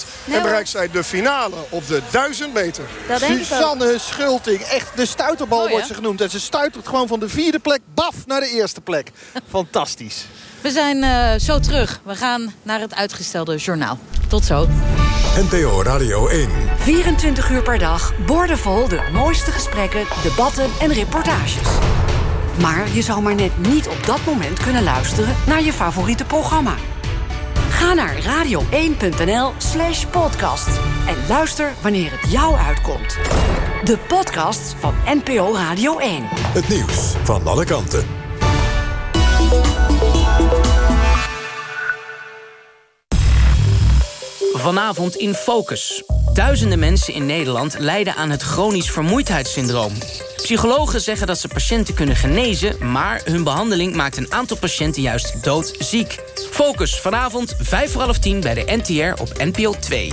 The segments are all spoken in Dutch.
Nederland. en bereikt zij de finale op de 1000 meter. Dat denk Suzanne Schulting. Echt, de stuiterbal Mooi, wordt ze genoemd. En ze stuitert gewoon van de vierde plek, baf, naar de eerste plek. Fantastisch. We zijn eh, zo terug. We gaan naar het uitgestelde journaal. Tot zo. NPO Radio 1. 24 uur per dag, boordevol de mooiste gesprekken, debatten en reportages. Maar je zou maar net niet op dat moment kunnen luisteren naar je favoriete programma. Ga naar radio1.nl slash podcast en luister wanneer het jou uitkomt. De podcast van NPO Radio 1. Het nieuws van alle kanten. Vanavond in Focus. Duizenden mensen in Nederland lijden aan het chronisch vermoeidheidssyndroom. Psychologen zeggen dat ze patiënten kunnen genezen... maar hun behandeling maakt een aantal patiënten juist doodziek. Focus, vanavond 5 voor half 10 bij de NTR op NPO 2.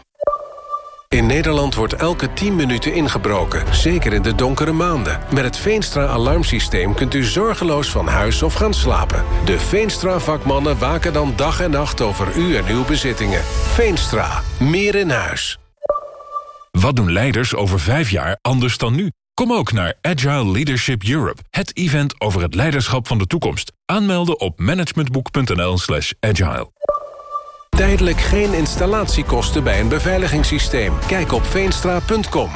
In Nederland wordt elke 10 minuten ingebroken, zeker in de donkere maanden. Met het Veenstra-alarmsysteem kunt u zorgeloos van huis of gaan slapen. De Veenstra-vakmannen waken dan dag en nacht over u en uw bezittingen. Veenstra, meer in huis. Wat doen leiders over vijf jaar anders dan nu? Kom ook naar Agile Leadership Europe, het event over het leiderschap van de toekomst. Aanmelden op managementboek.nl slash agile. Tijdelijk geen installatiekosten bij een beveiligingssysteem. Kijk op veenstra.com.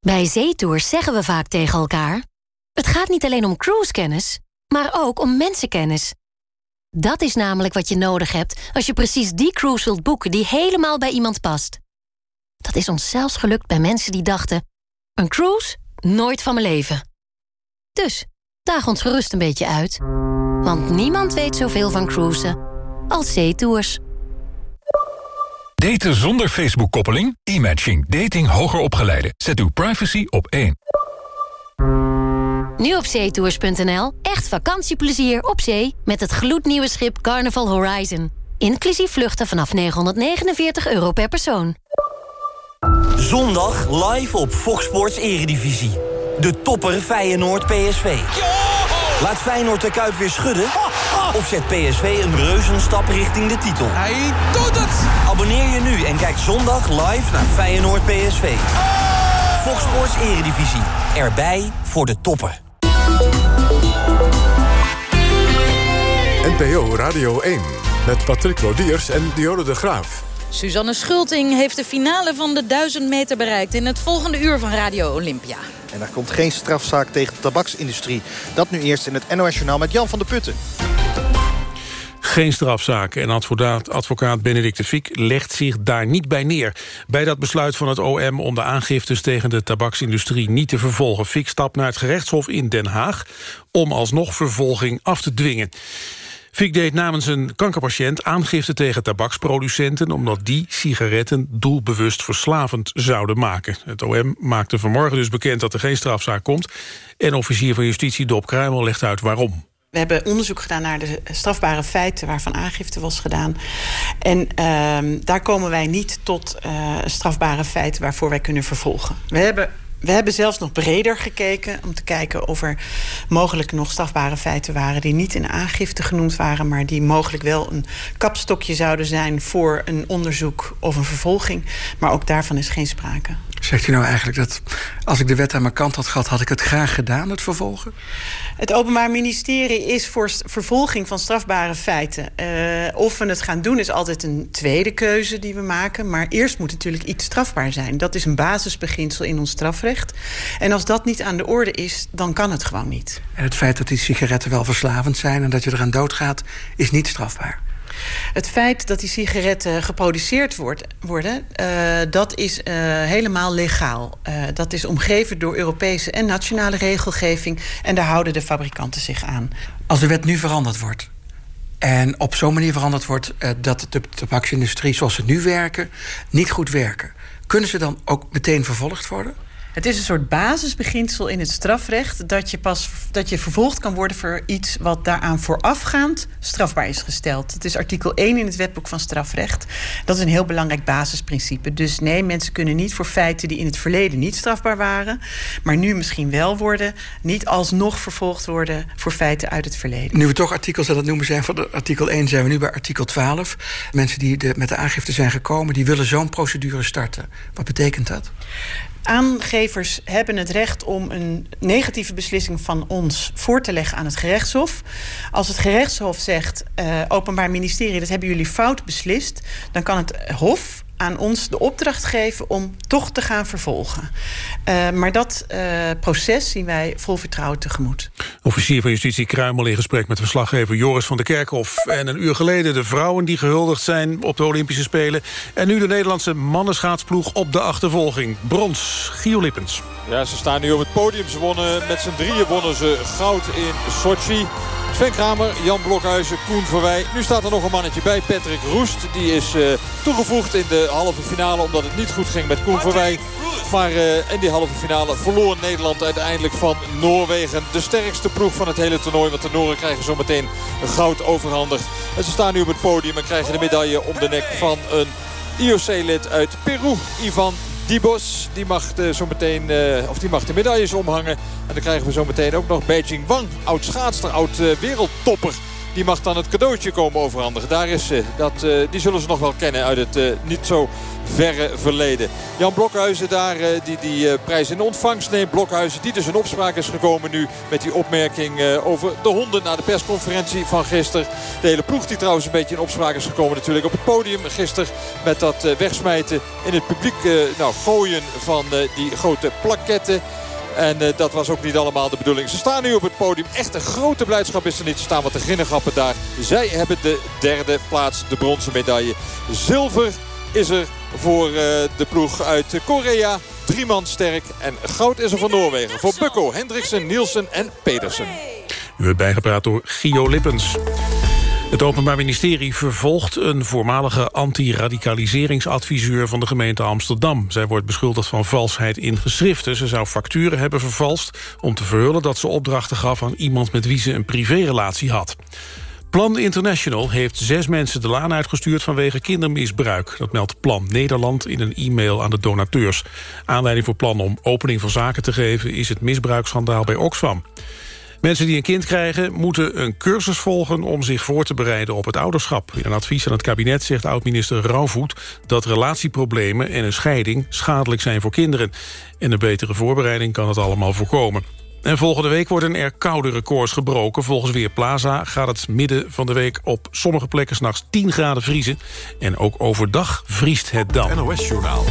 Bij zeetours zeggen we vaak tegen elkaar... het gaat niet alleen om cruisekennis, maar ook om mensenkennis. Dat is namelijk wat je nodig hebt als je precies die cruise wilt boeken... die helemaal bij iemand past. Dat is ons zelfs gelukt bij mensen die dachten... een cruise? Nooit van mijn leven. Dus, daag ons gerust een beetje uit. Want niemand weet zoveel van cruisen als zeetours. Daten zonder Facebook-koppeling? E-matching. Dating hoger opgeleiden. Zet uw privacy op één. Nu op zeetours.nl. Echt vakantieplezier op zee met het gloednieuwe schip Carnival Horizon. Inclusief vluchten vanaf 949 euro per persoon. Zondag live op Fox Sports Eredivisie. De topper Feyenoord PSV. Laat Feyenoord de Kuip weer schudden? Of zet PSV een reuzenstap richting de titel? Hij doet het! Abonneer je nu en kijk zondag live naar Feyenoord PSV. Fox Sports Eredivisie. Erbij voor de topper. NPO Radio 1. Met Patrick Lodiers en Diode de Graaf. Suzanne Schulting heeft de finale van de 1000 meter bereikt... in het volgende uur van Radio Olympia. En daar komt geen strafzaak tegen de tabaksindustrie. Dat nu eerst in het NOS Journaal met Jan van der Putten. Geen strafzaken en advocaat, advocaat Benedict de Fiek legt zich daar niet bij neer. Bij dat besluit van het OM om de aangiftes tegen de tabaksindustrie niet te vervolgen. Fiek stapt naar het gerechtshof in Den Haag om alsnog vervolging af te dwingen. Fiek deed namens een kankerpatiënt aangifte tegen tabaksproducenten... omdat die sigaretten doelbewust verslavend zouden maken. Het OM maakte vanmorgen dus bekend dat er geen strafzaak komt... en officier van justitie Dop Kruimel legt uit waarom. We hebben onderzoek gedaan naar de strafbare feiten waarvan aangifte was gedaan. En uh, daar komen wij niet tot uh, strafbare feiten waarvoor wij kunnen vervolgen. We hebben we hebben zelfs nog breder gekeken om te kijken of er mogelijk nog strafbare feiten waren die niet in aangifte genoemd waren, maar die mogelijk wel een kapstokje zouden zijn voor een onderzoek of een vervolging. Maar ook daarvan is geen sprake. Zegt u nou eigenlijk dat als ik de wet aan mijn kant had gehad, had ik het graag gedaan, het vervolgen? Het Openbaar Ministerie is voor vervolging van strafbare feiten. Uh, of we het gaan doen is altijd een tweede keuze die we maken. Maar eerst moet natuurlijk iets strafbaar zijn. Dat is een basisbeginsel in ons strafrecht. En als dat niet aan de orde is, dan kan het gewoon niet. En het feit dat die sigaretten wel verslavend zijn en dat je eraan doodgaat, is niet strafbaar. Het feit dat die sigaretten geproduceerd wordt, worden, uh, dat is uh, helemaal legaal. Uh, dat is omgeven door Europese en nationale regelgeving en daar houden de fabrikanten zich aan. Als de wet nu veranderd wordt en op zo'n manier veranderd wordt dat de tabaksindustrie zoals ze nu werken niet goed werken, kunnen ze dan ook meteen vervolgd worden? Het is een soort basisbeginsel in het strafrecht... dat je pas dat je vervolgd kan worden voor iets wat daaraan voorafgaand strafbaar is gesteld. Het is artikel 1 in het wetboek van strafrecht. Dat is een heel belangrijk basisprincipe. Dus nee, mensen kunnen niet voor feiten die in het verleden niet strafbaar waren... maar nu misschien wel worden... niet alsnog vervolgd worden voor feiten uit het verleden. Nu we toch artikels aan het noemen zijn van artikel 1... zijn we nu bij artikel 12. Mensen die met de aangifte zijn gekomen... die willen zo'n procedure starten. Wat betekent dat? Aangevers hebben het recht om een negatieve beslissing van ons voor te leggen aan het gerechtshof. Als het gerechtshof zegt, uh, Openbaar Ministerie, dat hebben jullie fout beslist, dan kan het Hof aan ons de opdracht geven om toch te gaan vervolgen. Uh, maar dat uh, proces zien wij vol vertrouwen tegemoet. Officier van Justitie Kruimel in gesprek met verslaggever Joris van der Kerkhof. En een uur geleden de vrouwen die gehuldigd zijn op de Olympische Spelen. En nu de Nederlandse mannenschaatsploeg op de achtervolging. Brons, Gio Lippens. Ja, ze staan nu op het podium. Ze wonnen met z'n drieën wonnen ze goud in Sochi. Sven Kramer, Jan Blokhuizen, Koen Verwij. Nu staat er nog een mannetje bij, Patrick Roest. Die is uh, toegevoegd in de halve finale omdat het niet goed ging met Koen Verwij. Maar uh, in die halve finale verloor Nederland uiteindelijk van Noorwegen. De sterkste ploeg van het hele toernooi. Want de Noren krijgen zo meteen goud overhandigd. En ze staan nu op het podium en krijgen de medaille om de nek van een IOC-lid uit Peru. Ivan Dibos, die mag, de, zo meteen, uh, of die mag de medailles omhangen. En dan krijgen we zo meteen ook nog Beijing Wang. Oud schaatster, oud uh, wereldtopper. Die mag dan het cadeautje komen overhandigen. Daar is ze. Dat, uh, die zullen ze nog wel kennen uit het uh, niet zo verre verleden. Jan Blokhuizen daar uh, die die prijs in ontvangst neemt. Blokhuizen die dus in opspraak is gekomen nu met die opmerking over de honden na de persconferentie van gisteren. De hele ploeg die trouwens een beetje in opspraak is gekomen natuurlijk op het podium gisteren. Met dat wegsmijten in het publiek nou, gooien van die grote plaketten. En uh, dat was ook niet allemaal de bedoeling. Ze staan nu op het podium. Echt een grote blijdschap is er niet. Ze staan wat te ginnegappen daar. Zij hebben de derde plaats, de bronzen medaille. Zilver is er voor uh, de ploeg uit Korea. Drie man sterk. En goud is er van Noorwegen. Voor Bukko, Hendriksen, Nielsen en Pedersen. U werd bijgepraat door Gio Lippens. Het Openbaar Ministerie vervolgt een voormalige anti-radicaliseringsadviseur van de gemeente Amsterdam. Zij wordt beschuldigd van valsheid in geschriften. Ze zou facturen hebben vervalst om te verhullen dat ze opdrachten gaf aan iemand met wie ze een privérelatie had. Plan International heeft zes mensen de laan uitgestuurd vanwege kindermisbruik. Dat meldt Plan Nederland in een e-mail aan de donateurs. Aanleiding voor Plan om opening van zaken te geven... is het misbruiksschandaal bij Oxfam. Mensen die een kind krijgen moeten een cursus volgen... om zich voor te bereiden op het ouderschap. In een advies aan het kabinet zegt oud-minister Rauwvoet... dat relatieproblemen en een scheiding schadelijk zijn voor kinderen. En een betere voorbereiding kan het allemaal voorkomen. En volgende week worden er koude records gebroken. Volgens Weerplaza gaat het midden van de week op sommige plekken... s'nachts 10 graden vriezen. En ook overdag vriest het dan. NOS Journaal.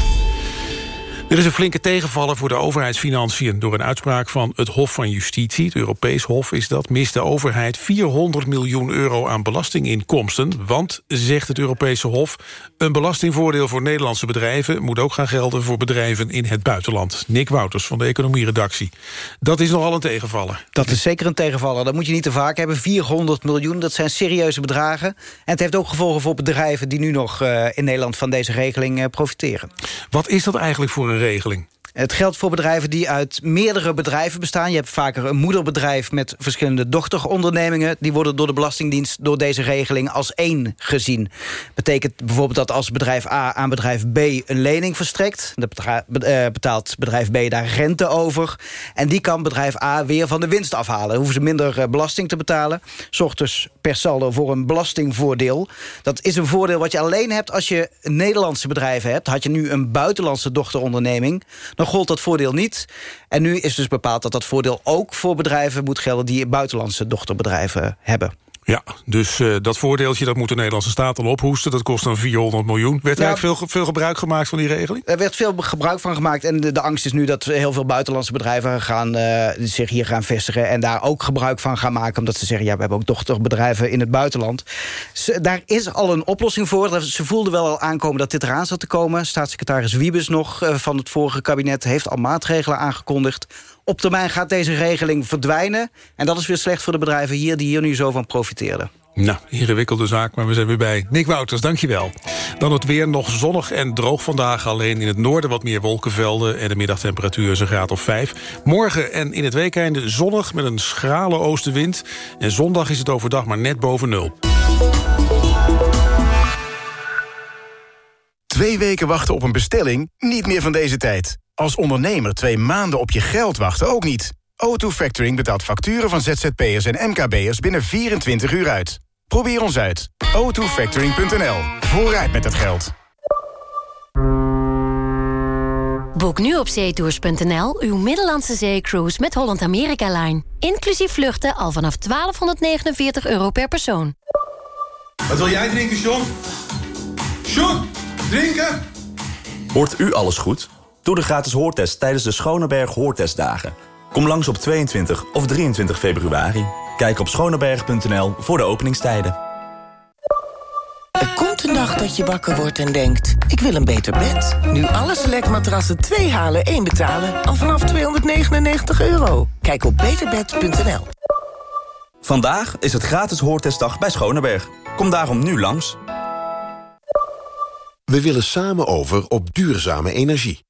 Er is een flinke tegenvaller voor de overheidsfinanciën... door een uitspraak van het Hof van Justitie. Het Europees Hof is dat. Mist de overheid 400 miljoen euro aan belastinginkomsten. Want, zegt het Europese Hof... een belastingvoordeel voor Nederlandse bedrijven... moet ook gaan gelden voor bedrijven in het buitenland. Nick Wouters van de economieredactie. Dat is nogal een tegenvaller. Dat is zeker een tegenvaller. Dat moet je niet te vaak hebben. 400 miljoen, dat zijn serieuze bedragen. En het heeft ook gevolgen voor bedrijven... die nu nog uh, in Nederland van deze regeling uh, profiteren. Wat is dat eigenlijk voor een regeling? Het geldt voor bedrijven die uit meerdere bedrijven bestaan. Je hebt vaker een moederbedrijf met verschillende dochterondernemingen. Die worden door de Belastingdienst door deze regeling als één gezien. Betekent bijvoorbeeld dat als bedrijf A aan bedrijf B een lening verstrekt... dan betaalt bedrijf B daar rente over. En die kan bedrijf A weer van de winst afhalen. Dan hoeven ze minder belasting te betalen. Zorgt dus per saldo voor een belastingvoordeel. Dat is een voordeel wat je alleen hebt als je Nederlandse bedrijven hebt. Had je nu een buitenlandse dochteronderneming dan gold dat voordeel niet. En nu is dus bepaald dat dat voordeel ook voor bedrijven moet gelden... die buitenlandse dochterbedrijven hebben. Ja, dus uh, dat voordeeltje dat moet de Nederlandse staat al ophoesten. Dat kost dan 400 miljoen. Werd er veel, veel gebruik gemaakt van die regeling? Er werd veel gebruik van gemaakt. En de, de angst is nu dat heel veel buitenlandse bedrijven gaan, uh, zich hier gaan vestigen... en daar ook gebruik van gaan maken. Omdat ze zeggen, ja, we hebben ook dochterbedrijven in het buitenland. Ze, daar is al een oplossing voor. Ze voelden wel al aankomen dat dit eraan zat te komen. Staatssecretaris Wiebes nog uh, van het vorige kabinet... heeft al maatregelen aangekondigd op termijn gaat deze regeling verdwijnen. En dat is weer slecht voor de bedrijven hier die hier nu zo van profiteerden. Nou, ingewikkelde zaak, maar we zijn weer bij. Nick Wouters, dankjewel. Dan het weer nog zonnig en droog vandaag. Alleen in het noorden wat meer wolkenvelden... en de middagtemperatuur is een graad of 5. Morgen en in het weekende zonnig met een schrale oostenwind. En zondag is het overdag maar net boven nul. Twee weken wachten op een bestelling? Niet meer van deze tijd. Als ondernemer twee maanden op je geld wachten ook niet. O2 Factoring betaalt facturen van ZZP'ers en MKB'ers binnen 24 uur uit. Probeer ons uit. o2factoring.nl. Vooruit met het geld. Boek nu op zeetours.nl uw Middellandse zeecruise met Holland America Line. Inclusief vluchten al vanaf 1249 euro per persoon. Wat wil jij drinken, John? John, drinken? Hoort u alles goed? Doe de gratis hoortest tijdens de Schoneberg Hoortestdagen. Kom langs op 22 of 23 februari. Kijk op schoneberg.nl voor de openingstijden. Er komt een dag dat je wakker wordt en denkt... ik wil een beter bed. Nu alle selectmatrassen 2 halen, 1 betalen... al vanaf 299 euro. Kijk op beterbed.nl. Vandaag is het gratis hoortestdag bij Schoneberg. Kom daarom nu langs. We willen samen over op duurzame energie.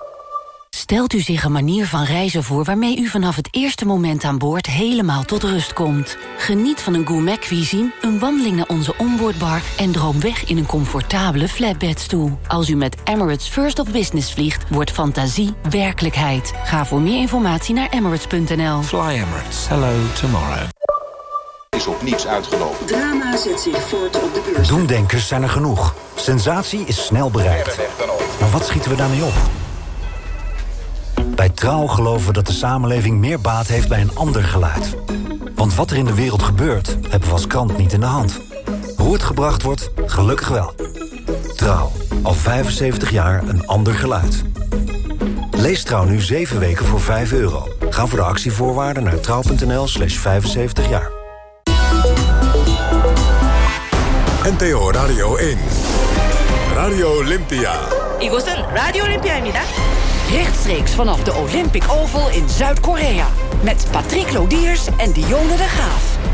Stelt u zich een manier van reizen voor waarmee u vanaf het eerste moment aan boord helemaal tot rust komt. Geniet van een gourmet cuisine, een wandeling naar onze onboardbar en droom weg in een comfortabele flatbedstoel. Als u met Emirates First of Business vliegt, wordt fantasie werkelijkheid. Ga voor meer informatie naar emirates.nl. Fly Emirates. Hello tomorrow. Is op niets uitgelopen. Drama zet zich voort op de beurs. Doemdenkers zijn er genoeg. Sensatie is snel bereikt. Maar wat schieten we daarmee op? Bij Trouw geloven we dat de samenleving meer baat heeft bij een ander geluid. Want wat er in de wereld gebeurt, hebben we als krant niet in de hand. Hoe het gebracht wordt, gelukkig wel. Trouw, al 75 jaar een ander geluid. Lees Trouw nu 7 weken voor 5 euro. Ga voor de actievoorwaarden naar trouw.nl slash 75 jaar. NTO Radio 1. Radio Olympia. 이곳은 라디오 올림피아입니다. Rechtstreeks vanaf de Olympic Oval in Zuid-Korea. Met Patrick Lodiers en Dionne de Graaf.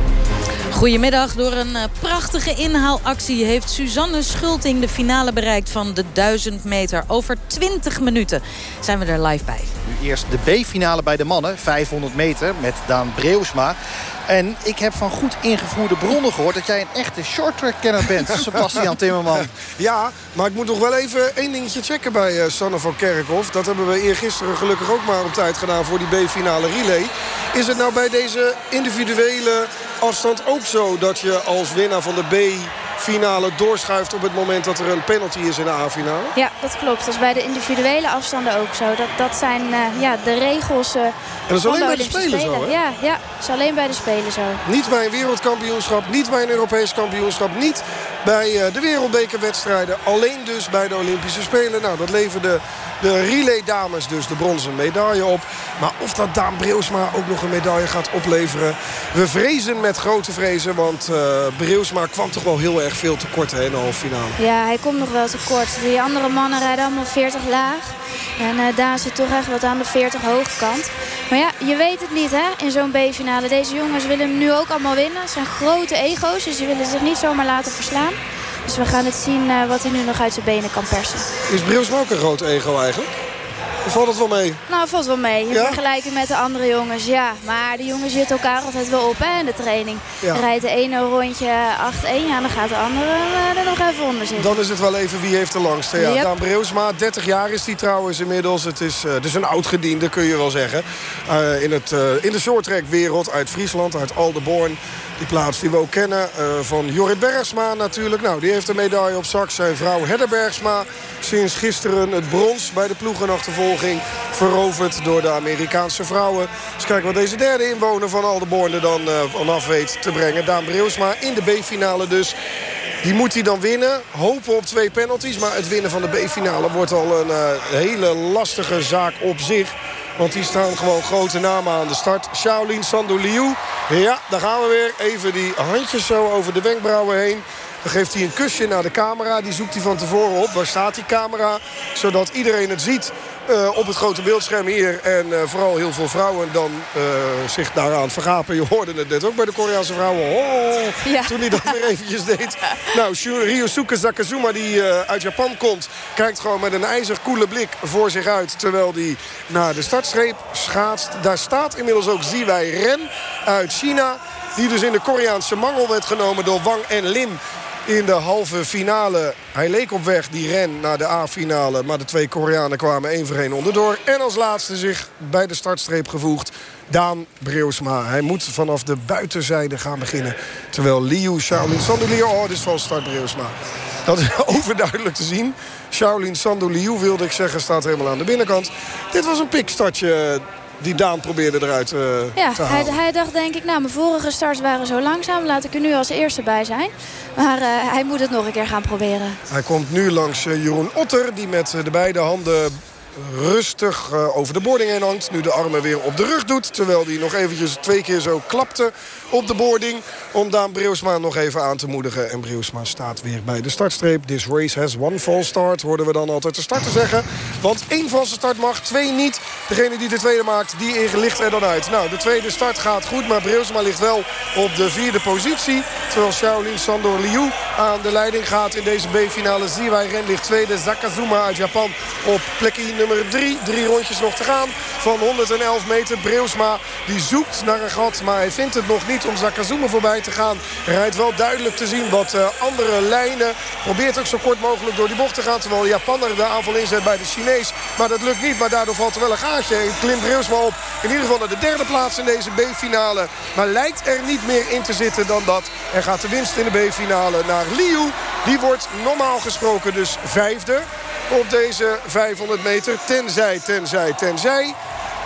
Goedemiddag. Door een uh, prachtige inhaalactie heeft Suzanne Schulting de finale bereikt van de 1000 meter. Over 20 minuten zijn we er live bij. Nu eerst de B-finale bij de mannen, 500 meter met Daan Breusma. En ik heb van goed ingevoerde bronnen gehoord... dat jij een echte shorttrack-kenner bent, Sebastian Timmerman. Ja, maar ik moet nog wel even één dingetje checken bij uh, Sanne van Kerkhoff. Dat hebben we eergisteren gelukkig ook maar op tijd gedaan voor die B-finale relay. Is het nou bij deze individuele afstand ook zo... dat je als winnaar van de B finale doorschuift op het moment dat er een penalty is in de A-finale? Ja, dat klopt. Dat is bij de individuele afstanden ook zo. Dat, dat zijn uh, ja, de regels uh, En dat is alleen bij de Spelen zo, hè? Ja, ja, dat is alleen bij de Spelen zo. Niet bij een wereldkampioenschap, niet bij een Europees kampioenschap... niet bij uh, de wereldbekerwedstrijden. Alleen dus bij de Olympische Spelen. Nou, dat leverde de relay dames dus de bronzen medaille op. Maar of dat Daan Breusma ook nog een medaille gaat opleveren... we vrezen met grote vrezen, want uh, Breusma kwam toch wel heel erg veel tekort in de halve finale. Ja, hij komt nog wel tekort. Die andere mannen rijden allemaal 40 laag. En uh, daar zit toch echt wat aan de 40 hoge kant. Maar ja, je weet het niet hè, in zo'n B-finale. Deze jongens willen hem nu ook allemaal winnen. Het zijn grote ego's, dus die willen zich niet zomaar laten verslaan. Dus we gaan het zien uh, wat hij nu nog uit zijn benen kan persen. Is Breusma ook een groot ego eigenlijk? Of valt het wel mee? Nou, valt wel mee. In Ja? vergelijking met de andere jongens, ja. Maar de jongens zitten elkaar altijd wel op hè, in de training. Ja. Rijdt de ene rondje 8-1, ja, dan gaat de andere uh, er nog even onder zitten. Dan is het wel even wie heeft de langste. Ja, Yep. Daan Breusma, 30 jaar is hij trouwens inmiddels. Het is, uh, het is een oud-gediende, kun je wel zeggen. Uh, in, het, uh, in de shorttrack-wereld uit Friesland, uit Aldeborn. Die plaats die we ook kennen uh, van Jorrit Bergsma natuurlijk. Nou, die heeft een medaille op zak. Zijn vrouw Hedda Bergsma. Sinds gisteren het brons bij de ploegenachtervolging. Veroverd door de Amerikaanse vrouwen. Dus kijken wat deze derde inwoner van Aldeborn er dan uh, vanaf weet te brengen. Daan Breusma in de B-finale dus. Die moet hij dan winnen. Hopen op twee penalties. Maar het winnen van de B-finale wordt al een uh, hele lastige zaak op zich. Want die staan gewoon grote namen aan de start. Shaolin Liu. Ja, daar gaan we weer. Even die handjes zo over de wenkbrauwen heen. Dan geeft hij een kusje naar de camera. Die zoekt hij van tevoren op. Waar staat die camera? Zodat iedereen het ziet uh, op het grote beeldscherm hier. En uh, vooral heel veel vrouwen dan uh, zich daaraan vergapen. Je hoorde het net ook bij de Koreaanse vrouwen. Oh, ja. Toen hij dat weer eventjes deed. Nou, Ryosuke Sakazuma die uit Japan komt... kijkt gewoon met een ijzig koele blik voor zich uit. Terwijl hij naar de startstreep schaatst. Daar staat inmiddels ook Ziwei Ren uit China. Die dus in de Koreaanse mangel werd genomen door Wang en Lim in de halve finale. Hij leek op weg, die ren, naar de A-finale. Maar de twee Koreanen kwamen één voor één onderdoor. En als laatste zich bij de startstreep gevoegd. Daan Breusma. Hij moet vanaf de buitenzijde gaan beginnen. Terwijl Liu Shaolin Liu, Oh, dit is van start Breusma. Dat is overduidelijk te zien. Shaolin Liu wilde ik zeggen staat helemaal aan de binnenkant. Dit was een pikstartje die Daan probeerde eruit uh, ja, te halen. Hij, hij dacht denk ik, nou mijn vorige starts waren zo langzaam. Laat ik er nu als eerste bij zijn. Maar uh, hij moet het nog een keer gaan proberen. Hij komt nu langs uh, Jeroen Otter. Die met de beide handen rustig uh, over de boarding heen hangt. Nu de armen weer op de rug doet. Terwijl hij nog eventjes twee keer zo klapte op de boarding. Om Daan Breusma nog even aan te moedigen. En Breusma staat weer bij de startstreep. This race has one false start. Hoorden we dan altijd de starter zeggen. Want één valse start mag, twee niet. Degene die de tweede maakt, die ligt er dan uit. Nou, de tweede start gaat goed. Maar Breusma ligt wel op de vierde positie. Terwijl Shaolin Sandor Liu aan de leiding gaat in deze B-finale. Ziwai Ren ligt tweede. Zakazuma uit Japan op plekje nummer drie. Drie rondjes nog te gaan van 111 meter. Breusma die zoekt naar een gat, maar hij vindt het nog niet om Zakazuma voorbij te gaan. Rijdt wel duidelijk te zien wat uh, andere lijnen. Probeert ook zo kort mogelijk door die bocht te gaan. Terwijl de Japaner de aanval inzet bij de Chinees. Maar dat lukt niet, maar daardoor valt er wel een gaatje. En klimt Breusma op in ieder geval naar de derde plaats in deze B-finale. Maar lijkt er niet meer in te zitten dan dat. Er gaat de winst in de B-finale naar Liu. Die wordt normaal gesproken dus vijfde op deze 500 meter. Tenzij, tenzij, tenzij.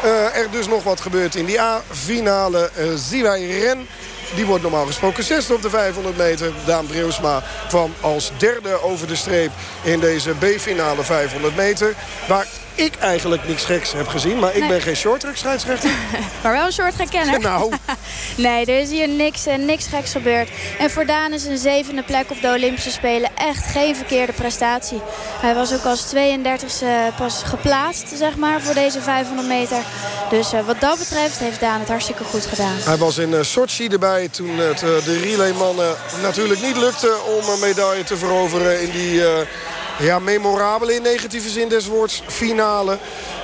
Uh, er dus nog wat gebeurt in die A-finale. Uh, Ziwei Ren die wordt normaal gesproken zesde op de 500 meter. Daan Breusma kwam als derde over de streep in deze B-finale 500 meter. Waar ik eigenlijk niks geks heb gezien. Maar ik ben geen shorttrack scheidsrechter. maar wel een shorttrack kenner. nou. nee, er is hier niks, uh, niks geks gebeurd. En voor Daan is een zevende plek op de Olympische Spelen echt geen verkeerde prestatie. Hij was ook als 32e pas geplaatst, zeg maar, voor deze 500 meter. Dus uh, wat dat betreft heeft Daan het hartstikke goed gedaan. Hij was in uh, Sochi erbij toen het de relaymannen natuurlijk niet lukte om een medaille te veroveren in die ja, memorabel in negatieve zin des woords finale.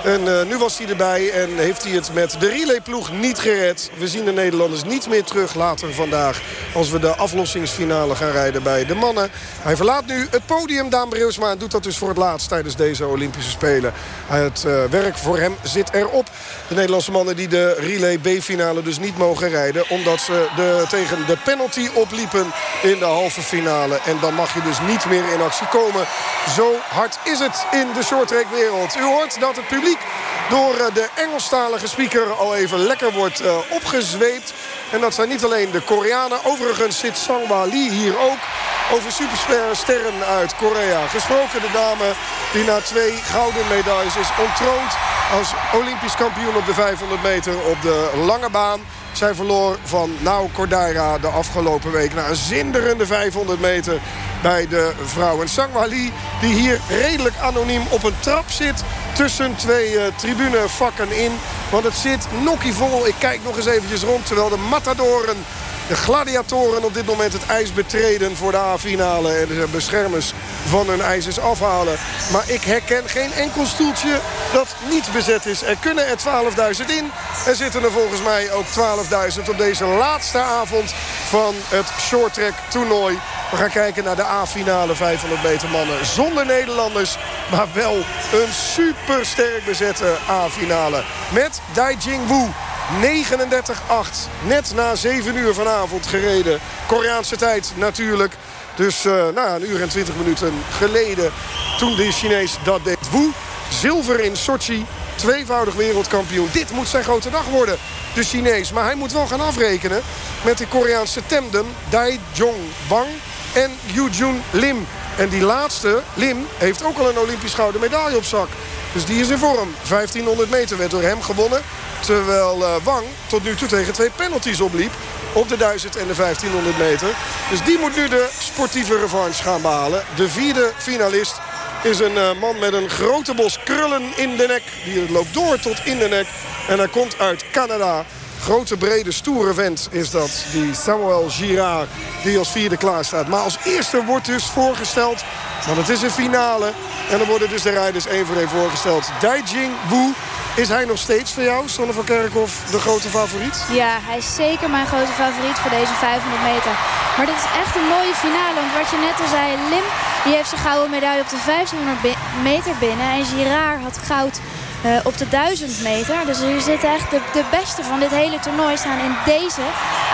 En uh, nu was hij erbij en heeft hij het met de relayploeg niet gered. We zien de Nederlanders niet meer terug later vandaag... als we de aflossingsfinale gaan rijden bij de mannen. Hij verlaat nu het podium, Daan Breusma... en doet dat dus voor het laatst tijdens deze Olympische Spelen. Het uh, werk voor hem zit erop. De Nederlandse mannen die de relay B-finale dus niet mogen rijden... omdat ze de, tegen de penalty opliepen in de halve finale. En dan mag je dus niet meer in actie komen. Zo hard is het in de shorttrack-wereld. U hoort dat het publiek door eh, de Engelstalige speaker al even lekker wordt uh, opgezweept. En dat zijn niet alleen de Koreanen. Overigens zit Sangwa Lee hier ook. Over supersterren uit Korea gesproken. De dame die na twee gouden medailles is ontroond als Olympisch kampioen op de 500 meter op de lange baan. Zij verloor van Nao Cordaira de afgelopen week... na een zinderende 500 meter bij de vrouwen. Sangwali die hier redelijk anoniem op een trap zit... tussen twee uh, tribunevakken in. Want het zit vol. Ik kijk nog eens eventjes rond... terwijl de matadoren de gladiatoren op dit moment het ijs betreden voor de A-finale. En de beschermers van hun ijzers afhalen. Maar ik herken geen enkel stoeltje dat niet bezet is. Er kunnen er 12.000 in. Er zitten er volgens mij ook 12.000 op deze laatste avond van het shorttrack toernooi. We gaan kijken naar de A-finale 500 meter mannen. Zonder Nederlanders, maar wel een super sterk bezette A-finale. Met Dai Jing Wu. 39-8. Net na 7 uur vanavond gereden. Koreaanse tijd natuurlijk. Dus uh, nou, een uur en 20 minuten geleden toen de Chinees dat deed. Wu, zilver in Sochi. Tweevoudig wereldkampioen. Dit moet zijn grote dag worden, de Chinees. Maar hij moet wel gaan afrekenen met de Koreaanse tandem Dai Jong Wang en Yu Jun Lim. En die laatste, Lim, heeft ook al een Olympisch gouden medaille op zak. Dus die is in vorm. 1500 meter werd door hem gewonnen. Terwijl uh, Wang tot nu toe tegen twee penalties opliep. Op de 1000 en de 1500 meter. Dus die moet nu de sportieve revanche gaan behalen. De vierde finalist is een uh, man met een grote bos krullen in de nek. Die loopt door tot in de nek. En hij komt uit Canada. Grote, brede, stoere vent is dat. Die Samuel Girard die als vierde klaar staat. Maar als eerste wordt dus voorgesteld. Want het is een finale. En dan worden dus de rijders één voor één voorgesteld. Daijing Wu. Is hij nog steeds voor jou, Sanne van Kerkhoff, de grote favoriet? Ja, hij is zeker mijn grote favoriet voor deze 500 meter. Maar dit is echt een mooie finale. Want wat je net al zei, Lim die heeft zijn gouden medaille op de 1500 meter binnen. En Girard had goud uh, op de 1000 meter. Dus hier zitten echt de, de beste van dit hele toernooi staan in deze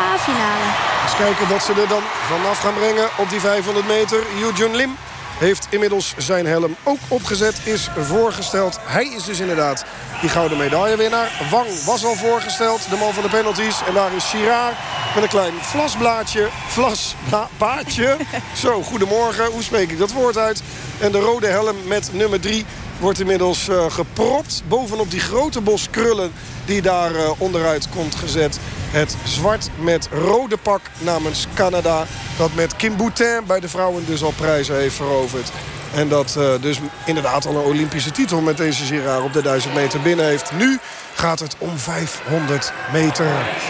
A-finale. Eens kijken wat ze er dan vanaf gaan brengen op die 500 meter. Yu Lim heeft inmiddels zijn helm ook opgezet, is voorgesteld. Hij is dus inderdaad die gouden medaillewinnaar. Wang was al voorgesteld, de man van de penalties. En daar is Girard met een klein vlasblaadje. Vlasbaadje. Zo, goedemorgen. Hoe spreek ik dat woord uit? En de rode helm met nummer 3 wordt inmiddels uh, gepropt. Bovenop die grote bos krullen die daar uh, onderuit komt gezet. Het zwart met rode pak namens Canada. Dat met Kim Boutin bij de vrouwen dus al prijzen heeft veroverd. En dat uh, dus inderdaad al een Olympische titel met deze Girard op de 1000 meter binnen heeft. Nu gaat het om 500 meter.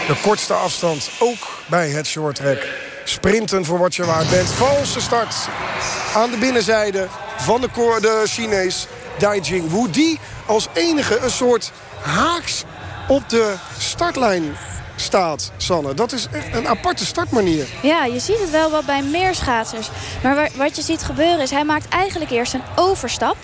De kortste afstand, ook bij het short track. Sprinten voor wat je waard bent. Valse start aan de binnenzijde van de, de Chinees Daijing Wu. Die als enige een soort haaks op de startlijn staat, Sanne. Dat is een aparte startmanier. Ja, je ziet het wel wat bij meer schaatsers. Maar wat je ziet gebeuren is, hij maakt eigenlijk eerst een overstap.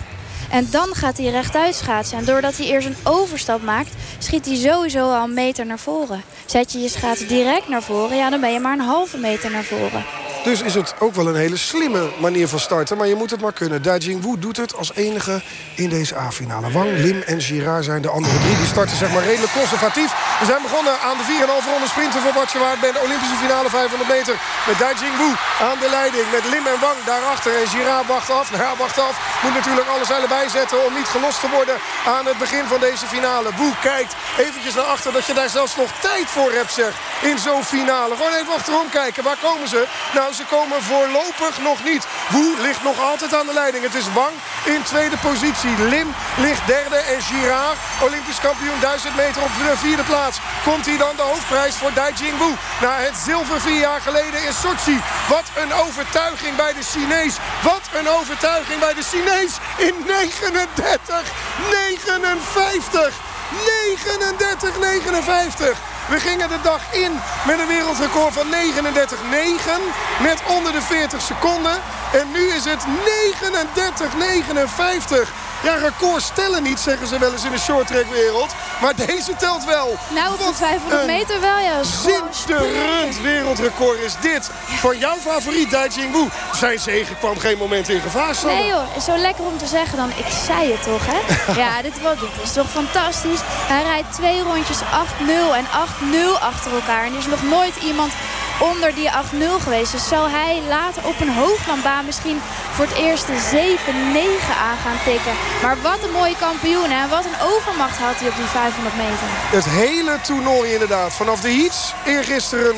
En dan gaat hij rechtuit schaatsen. En doordat hij eerst een overstap maakt, schiet hij sowieso al een meter naar voren. Zet je je schaats direct naar voren, ja, dan ben je maar een halve meter naar voren. Dus is het ook wel een hele slimme manier van starten. Maar je moet het maar kunnen. Dajing Wu doet het als enige in deze A-finale. Wang, Lim en Girard zijn de andere drie. Die starten zeg maar redelijk conservatief. We zijn begonnen aan de 4,5 ronde sprinten voor wat je waard bent. De Olympische finale 500 meter. Met Dajing Wu aan de leiding. Met Lim en Wang daarachter. En Girard wacht af. Nou wacht af. Moet natuurlijk alles erbij zetten om niet gelost te worden aan het begin van deze finale. Wu kijkt eventjes naar achter dat je daar zelfs nog tijd voor hebt zeg. In zo'n finale. Gewoon even achterom kijken. Waar komen ze? Nou, ze komen voorlopig nog niet. Wu ligt nog altijd aan de leiding. Het is Wang in tweede positie. Lim ligt derde en Girard, Olympisch kampioen 1000 meter op de vierde plaats. Komt hij dan de hoofdprijs voor Daijing Wu. Na het zilver vier jaar geleden in Sochi. Wat een overtuiging bij de Chinees. Wat een overtuiging bij de Chinees in 39, 59. 39, 59. We gingen de dag in met een wereldrecord van 39,9. Met onder de 40 seconden. En nu is het 39,59. Ja, records tellen niet, zeggen ze wel eens in de shorttrack-wereld. Maar deze telt wel. Nou, op de 500 meter wel, ja. Zinderend wereldrecord is dit. Van jouw favoriet, Daijing Wu. Zijn zegen kwam geen moment in gevaar, Sanne. Nee joh, is zo lekker om te zeggen dan. Ik zei het toch, hè? ja, dit, dit is toch fantastisch. Hij rijdt twee rondjes 8-0 en 8-0 achter elkaar. En er is nog nooit iemand onder die 8-0 geweest. Dus zal hij later op een hooglandbaan misschien voor het eerst de 7-9 aan gaan tikken. Maar wat een mooie kampioen en wat een overmacht had hij op die 500 meter. Het hele toernooi inderdaad. Vanaf de heats eergisteren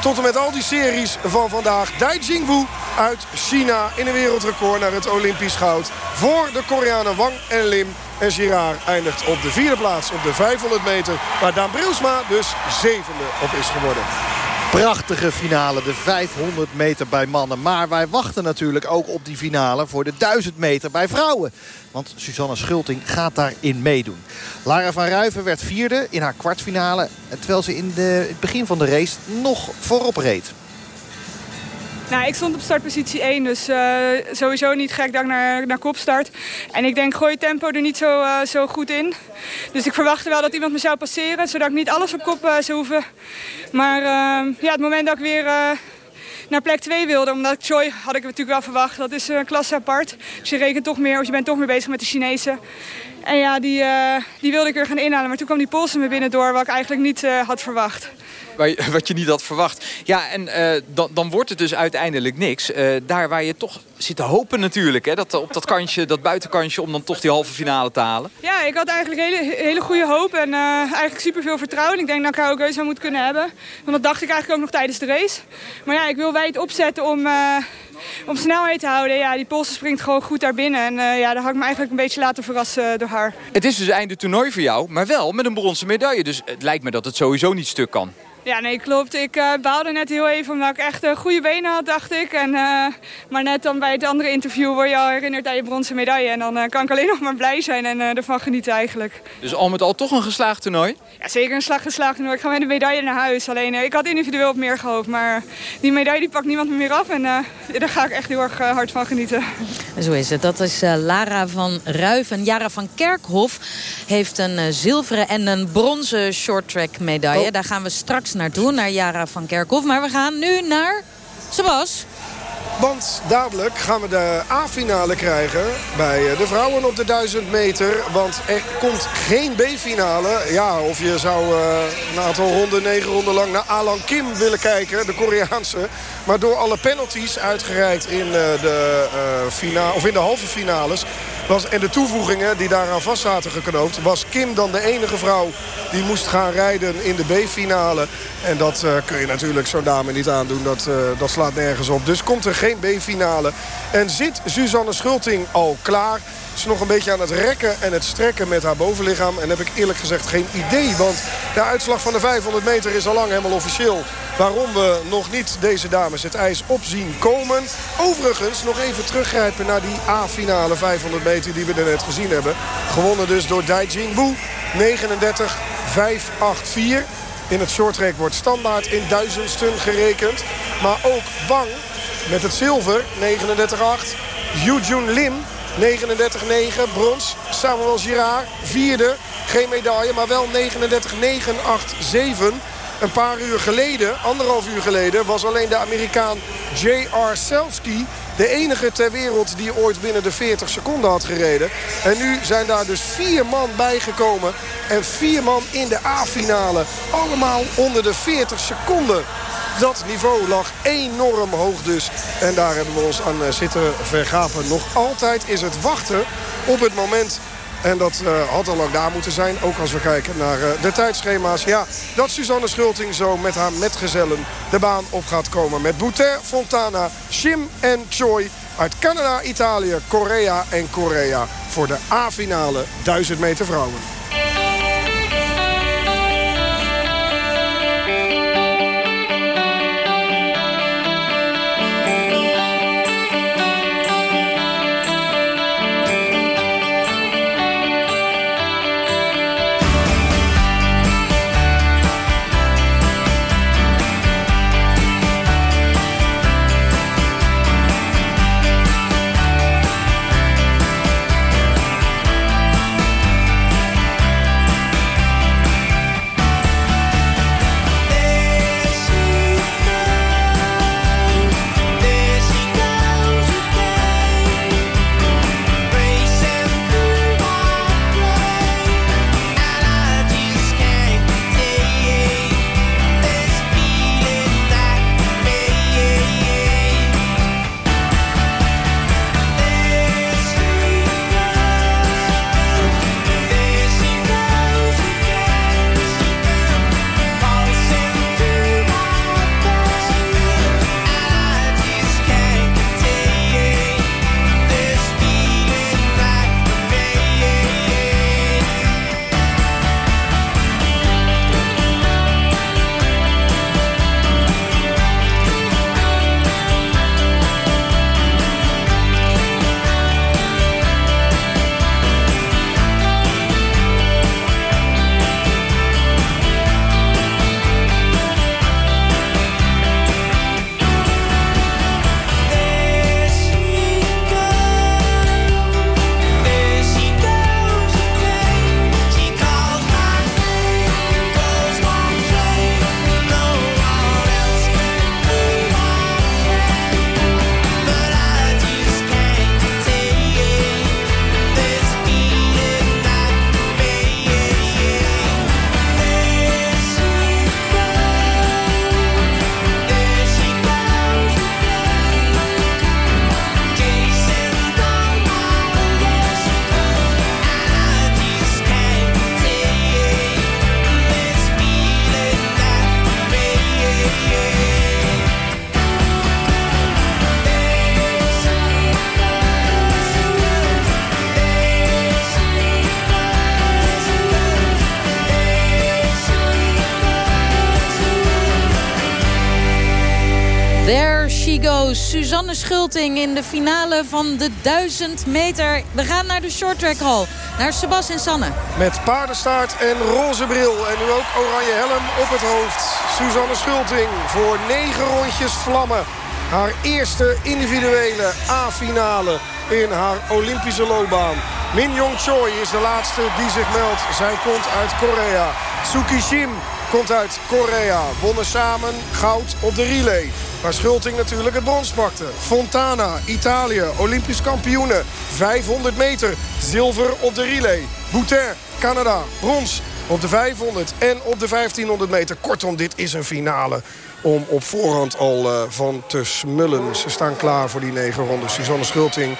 tot en met al die series van vandaag. Dai Jingwu uit China in een wereldrecord naar het Olympisch goud. Voor de Koreanen Wang en Lim. En Girard eindigt op de vierde plaats op de 500 meter. Waar Daan Brilsma dus zevende op is geworden. Prachtige finale, de 500 meter bij mannen. Maar wij wachten natuurlijk ook op die finale voor de 1000 meter bij vrouwen. Want Suzanne Schulting gaat daarin meedoen. Lara van Ruiven werd vierde in haar kwartfinale... terwijl ze in het begin van de race nog voorop reed. Nou, ik stond op startpositie 1, dus uh, sowieso niet gek dat ik naar, naar kop start. En ik denk, gooi tempo er niet zo, uh, zo goed in. Dus ik verwachtte wel dat iemand me zou passeren, zodat ik niet alles op kop uh, zou hoeven. Maar ja, het moment dat ik weer naar plek 2 wilde, omdat Choi had ik natuurlijk wel verwacht. Dat is een klasse apart. Dus je rekent toch meer, of je bent toch meer bezig met de Chinezen. En ja, die, die wilde ik weer gaan inhalen. Maar toen kwam die Poolse me binnen door, wat ik eigenlijk niet had verwacht. Wat je niet had verwacht. Ja, en uh, dan, dan wordt het dus uiteindelijk niks. daar waar je toch zit te hopen natuurlijk. Hè, dat, op dat kantje, dat buitenkantje om dan toch die halve finale te halen. Ja, ik had eigenlijk hele, hele goede hoop. En eigenlijk super veel vertrouwen. Ik denk dat ik haar ook heus zou moeten kunnen hebben. Want dat dacht ik eigenlijk ook nog tijdens de race. Maar ja, ik wil wijd opzetten om om snelheid te houden. Ja, die Poolse springt gewoon goed daar binnen. En uh, ja, daar had ik me eigenlijk een beetje laten verrassen door haar. Het is dus einde toernooi voor jou, maar wel met een bronzen medaille. Dus het lijkt me dat het sowieso niet stuk kan. Ja, nee, klopt. Ik uh, baalde net heel even omdat ik echt uh, goede benen had, dacht ik. En, uh, maar net dan bij het andere interview word je al herinnerd aan je bronzen medaille. En dan kan ik alleen nog maar blij zijn en ervan genieten eigenlijk. Dus al met al toch een geslaagd toernooi? Ja, zeker een slag geslaagd toernooi. Ik ga met de medaille naar huis. Alleen ik had individueel op meer gehoopt. Maar die medaille die pakt niemand meer af. En daar ga ik echt heel erg hard van genieten. Zo is het. Dat is Lara van Ruiven. Jara van Kerkhof heeft een zilveren en een bronzen shorttrack medaille. Oh. Daar gaan we straks naartoe, naar Jara van Kerkhoff. Maar we gaan nu naar Sebas. Want dadelijk gaan we de A-finale krijgen bij eh, de vrouwen op de 1000 meter. Want er komt geen B-finale. Ja, of je zou uh, een aantal ronden, negen ronden lang naar Alan Kim willen kijken. De Koreaanse. Maar door alle penalties uitgereikt in, uh, de, uh, finale, of in de halve finales was, en de toevoegingen die daaraan vast zaten geknoopt... was Kim dan de enige vrouw die moest gaan rijden in de B-finale. En dat uh, kun je natuurlijk zo'n dame niet aandoen. Dat, dat slaat nergens op. Dus komt er geen B-finale. En zit Suzanne Schulting al klaar is nog een beetje aan het rekken en het strekken met haar bovenlichaam. En heb ik eerlijk gezegd geen idee. Want de uitslag van de 500 meter is al lang helemaal officieel. Waarom we nog niet deze dames het ijs op zien komen. Overigens nog even teruggrijpen naar die A-finale 500 meter die we er net gezien hebben. Gewonnen dus door Dai Jingwu. 39 584. In het shorttrack wordt standaard in duizendsten gerekend. Maar ook Wang met het zilver 39-8. Jun Lim 39-9, brons. Samuel Girard, vierde. Geen medaille, maar wel 39-9-8-7. Een paar uur geleden, anderhalf uur geleden... was alleen de Amerikaan J.R. Selski de enige ter wereld die ooit binnen de 40 seconden had gereden. En nu zijn daar dus vier man bijgekomen. En vier man in de A-finale. Allemaal onder de 40 seconden. Dat niveau lag enorm hoog dus. En daar hebben we ons aan eh, zitten vergapen. Nog altijd is het wachten op het moment en dat uh, had al lang daar moeten zijn. Ook als we kijken naar uh, de tijdschema's. Ja, dat Suzanne Schulting zo met haar metgezellen de baan op gaat komen. Met Bouter, Fontana, Shim en Choi uit Canada, Italië, Korea en Korea. Voor de A-finale 1000 meter vrouwen. Suzanne Schulting in de finale van de 1000 meter. We gaan naar de shorttrack hall. Naar Sebas en Sanne. Met paardenstaart en roze bril. En nu ook oranje helm op het hoofd. Suzanne Schulting voor negen rondjes vlammen. Haar eerste individuele A-finale in haar Olympische loopbaan. Min Jong Choi is de laatste die zich meldt. Zij komt uit Korea. Suki Shim komt uit Korea. Wonnen samen goud op de relay. Waar Schulting natuurlijk het brons pakte. Fontana, Italië, Olympisch kampioene. 500 meter, zilver op de relay. Boutin, Canada, brons op de 500 en op de 1500 meter. Kortom, dit is een finale om op voorhand al uh, van te smullen. Ze staan klaar voor die negen rondes. Suzanne Schulting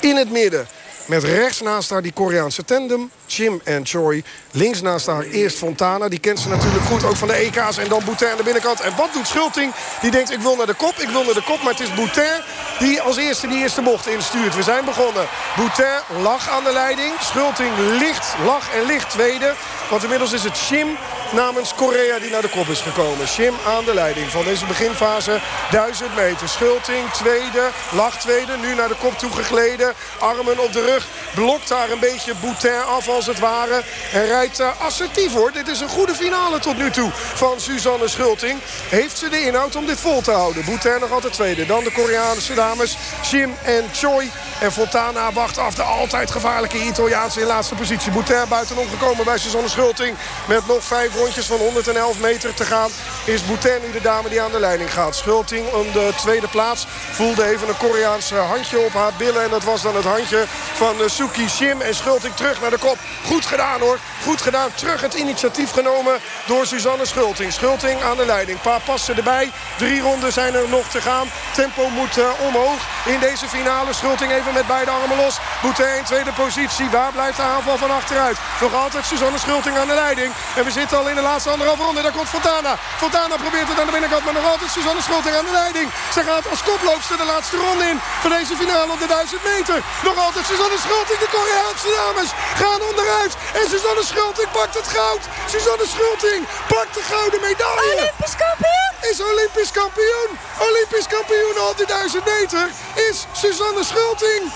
in het midden. Met rechts naast haar die Koreaanse tandem, Chim en Choi. Links naast haar eerst Fontana. Die kent ze natuurlijk goed, ook van de EK's. En dan Boutin aan de binnenkant. En wat doet Schulting? Die denkt, ik wil naar de kop, ik wil naar de kop. Maar het is Boutin die als eerste die eerste bocht instuurt. We zijn begonnen. Boutin lag aan de leiding. Schulting licht, lag en licht tweede. Want inmiddels is het Chim namens Korea die naar de kop is gekomen. Shim aan de leiding van deze beginfase 1000 meter. Schulting tweede, lag tweede, nu naar de kop toe gegleden. Armen op de rug, blokt daar een beetje Boutin af als het ware. En rijdt uh, assertief hoor. Dit is een goede finale tot nu toe van Suzanne Schulting. Heeft ze de inhoud om dit vol te houden. Boutin nog altijd tweede. Dan de Koreaanse dames Shim en Choi. En Fontana wacht af de altijd gevaarlijke Italiaanse in laatste positie. Boutin buitenom gekomen bij Suzanne Schulting. Met nog vijf rondjes van 111 meter te gaan. Is Boutin nu de dame die aan de leiding gaat. Schulting om de tweede plaats. Voelde even een Koreaans handje op haar billen. En dat was dan het handje van Suki Shim. En Schulting terug naar de kop. Goed gedaan hoor. Goed gedaan. Terug het initiatief genomen door Suzanne Schulting. Schulting aan de leiding. Paar passen erbij. Drie ronden zijn er nog te gaan. Tempo moet uh, omhoog in deze finale. Schulting even met beide armen los. Boutin in tweede positie. Waar blijft de aanval van achteruit? Nog altijd Suzanne Schulting aan de leiding. En we zitten al in de laatste anderhalve ronde. Daar komt Fontana. Fontana probeert het aan de binnenkant. Maar nog altijd Suzanne Schulting aan de leiding. Ze gaat als koploopster de laatste ronde in. Voor deze finale op de 1000 meter. Nog altijd Suzanne Schulting. De Koreaanse dames gaan onderuit. En Suzanne Schulting pakt het goud. Suzanne Schulting pakt de gouden medaille. Olympisch kampioen. Is Olympisch kampioen. Olympisch kampioen op de 1000 meter is Suzanne Schulting.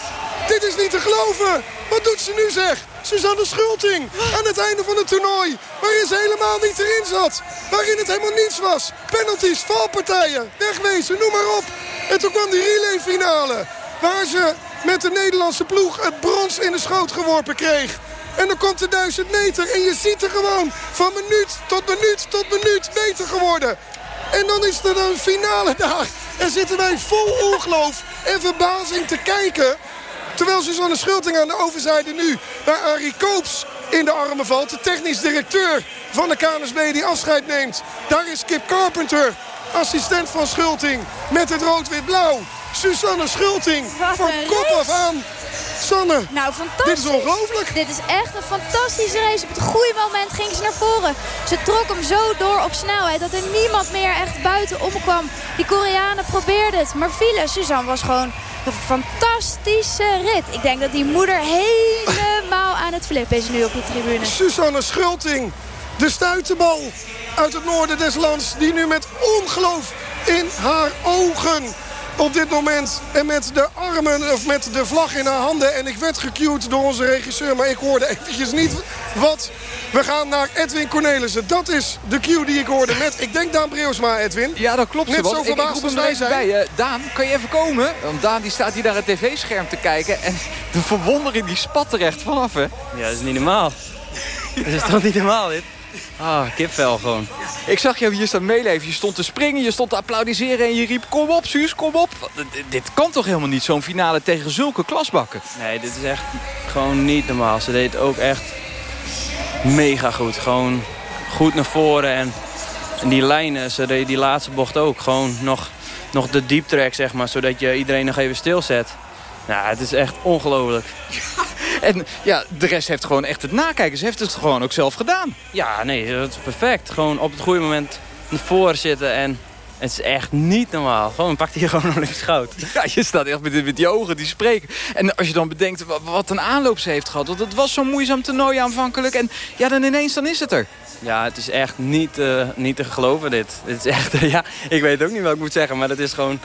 Dit is niet te geloven. Wat doet ze nu zeg? Suzanne Schulting aan het einde van het toernooi. Waarin ze helemaal niet erin zat. Waarin het helemaal niets was. Penalties, valpartijen, wegwezen, noem maar op. En toen kwam die relayfinale. Waar ze met de Nederlandse ploeg het brons in de schoot geworpen kreeg. En dan komt de 1000 meter en je ziet er gewoon van minuut tot minuut tot minuut beter geworden. En dan is er een finale daar. En zitten wij vol ongeloof en verbazing te kijken. Terwijl Suzanne Schulting aan de overzijde nu bij Arie Koops in de armen valt. De technisch directeur van de KNSB die afscheid neemt. Daar is Kip Carpenter, assistent van Schulting met het rood-wit-blauw. Suzanne Schulting van kop af aan. Sanne, Nou, fantastisch. dit is ongelooflijk. Dit is echt een fantastische race. Op het goede moment ging ze naar voren. Ze trok hem zo door op snelheid dat er niemand meer echt buiten omkwam. Die Koreanen probeerden het, maar vielen. Suzanne was gewoon een fantastische rit. Ik denk dat die moeder helemaal aan het flippen is nu op de tribune. Suzanne Schulting, de stuiterbal uit het noorden des lands... die nu met ongeloof in haar ogen op dit moment... en met de armen of met de vlag in haar handen... en ik werd gecued door onze regisseur, maar ik hoorde eventjes niet wat. We gaan naar Edwin Cornelissen. Dat is de cue die ik hoorde met, ik denk Daan Breusma, Edwin. Ja, dat klopt. Net zo ik, verbaasd als er wij zijn. bij. Eh, Daan, kan je even komen? Want Daan die staat hier naar het tv-scherm te kijken. En de verwondering die spat er echt vanaf, hè? Ja, dat is niet normaal. Dat is toch niet normaal, dit? Ah, kipvel gewoon. Ik zag jou hier staan meeleven. Je stond te springen, je stond te applaudisseren en je riep... Kom op, Suus, kom op. Dit, dit kan toch helemaal niet, zo'n finale tegen zulke klasbakken? Nee, dit is echt gewoon niet normaal. Ze deed ook echt mega goed. Gewoon goed naar voren. En, en die lijnen, ze deed die laatste bocht ook. Gewoon nog, nog de deep track, zeg maar. Zodat je iedereen nog even stilzet. Nou, het is echt ongelooflijk. En ja, de rest heeft gewoon echt het nakijken. Ze heeft het gewoon ook zelf gedaan. Ja, nee, dat is perfect. Gewoon op het goede moment naar voren zitten en het is echt niet normaal. Gewoon pakt hij gewoon Olympisch goud. Ja, je staat echt met, met die ogen die spreken. En als je dan bedenkt wa- wat een aanloop ze heeft gehad. Want het was zo'n moeizaam toernooi aanvankelijk. En ja, dan ineens dan is het er. Ja, het is echt niet, eh, niet te geloven dit. Dit is echt, ja, ik weet ook niet wat ik moet zeggen, maar het is gewoon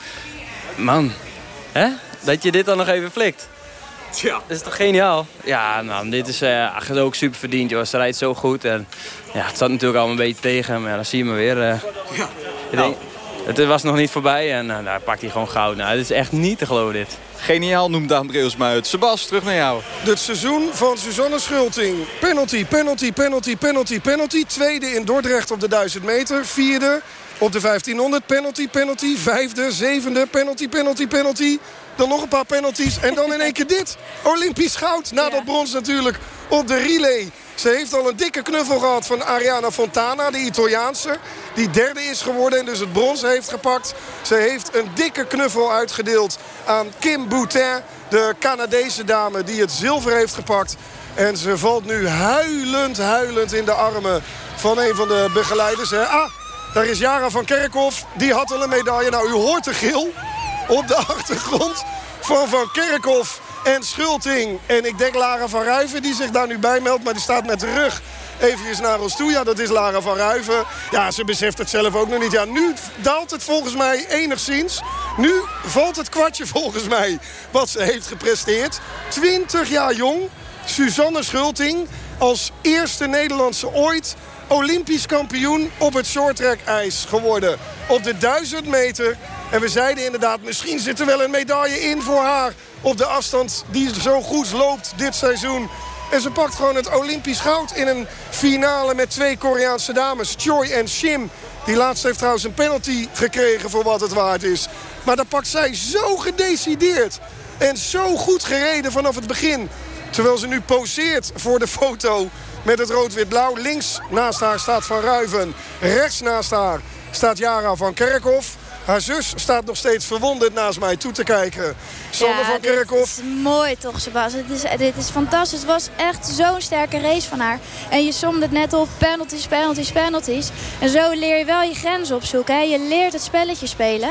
Man, hè? Dat je dit dan nog even flikt. Ja. Dat is toch geniaal? Ja, nou, dit is, uh, ook super verdiend, joh. Ze rijdt zo goed. En, ja, het zat natuurlijk allemaal een beetje tegen, maar dan zie je me weer. Uh, ja. Nou. het was nog niet voorbij en uh, daar pakt hij gewoon goud. Nou, het is echt niet te geloven, dit. Geniaal noemt Daan Breus maar uit. Sebas, terug naar jou. Het seizoen van Suzanne Schulting. Penalty, penalty, penalty, penalty, penalty. Tweede in Dordrecht op de 1000 meter. Vierde op de 1500. Penalty, penalty. Vijfde, zevende. Penalty, penalty, penalty. Dan nog een paar penalties. En dan in één keer dit. Olympisch goud. Na dat brons natuurlijk op de relay. Ze heeft al een dikke knuffel gehad van Ariana Fontana, de Italiaanse. Die derde is geworden en dus het brons heeft gepakt. Ze heeft een dikke knuffel uitgedeeld aan Kim Boutin. De Canadese dame die het zilver heeft gepakt. En ze valt nu huilend, huilend in de armen van een van de begeleiders. Ah, daar is Jara van Kerkhoff. Die had al een medaille. Nou, u hoort de gil op de achtergrond van Van Kerkhoff en Schulting. En ik denk Lara van Ruiven die zich daar nu bij meldt. Maar die staat met de rug even naar ons toe. Ja, dat is Lara van Ruiven. Ja, ze beseft het zelf ook nog niet. Ja, nu daalt het volgens mij enigszins. Nu valt het kwartje volgens mij wat ze heeft gepresteerd. 20 jaar jong. Suzanne Schulting als eerste Nederlandse ooit Olympisch kampioen op het shorttrack ijs geworden. Op de 1000 meter. En we zeiden inderdaad, misschien zit er wel een medaille in voor haar... op de afstand die zo goed loopt dit seizoen. En ze pakt gewoon het Olympisch goud in een finale met twee Koreaanse dames. Choi en Shim. Die laatste heeft trouwens een penalty gekregen voor wat het waard is. Maar dan pakt zij zo gedecideerd. En zo goed gereden vanaf het begin. Terwijl ze nu poseert voor de foto met het rood-wit-blauw. Links naast haar staat Van Ruiven. Rechts naast haar staat Jara van Kerkhoff. Haar zus staat nog steeds verwonderd naast mij toe te kijken. Sander van Kerkhoff. Dit is mooi toch, Sebas. Het is, dit is fantastisch. Het was echt zo'n sterke race van haar. En je somde het net op. Penalties, penalties, penalties. En zo leer je wel je grenzen opzoeken. Hè. Je leert het spelletje spelen.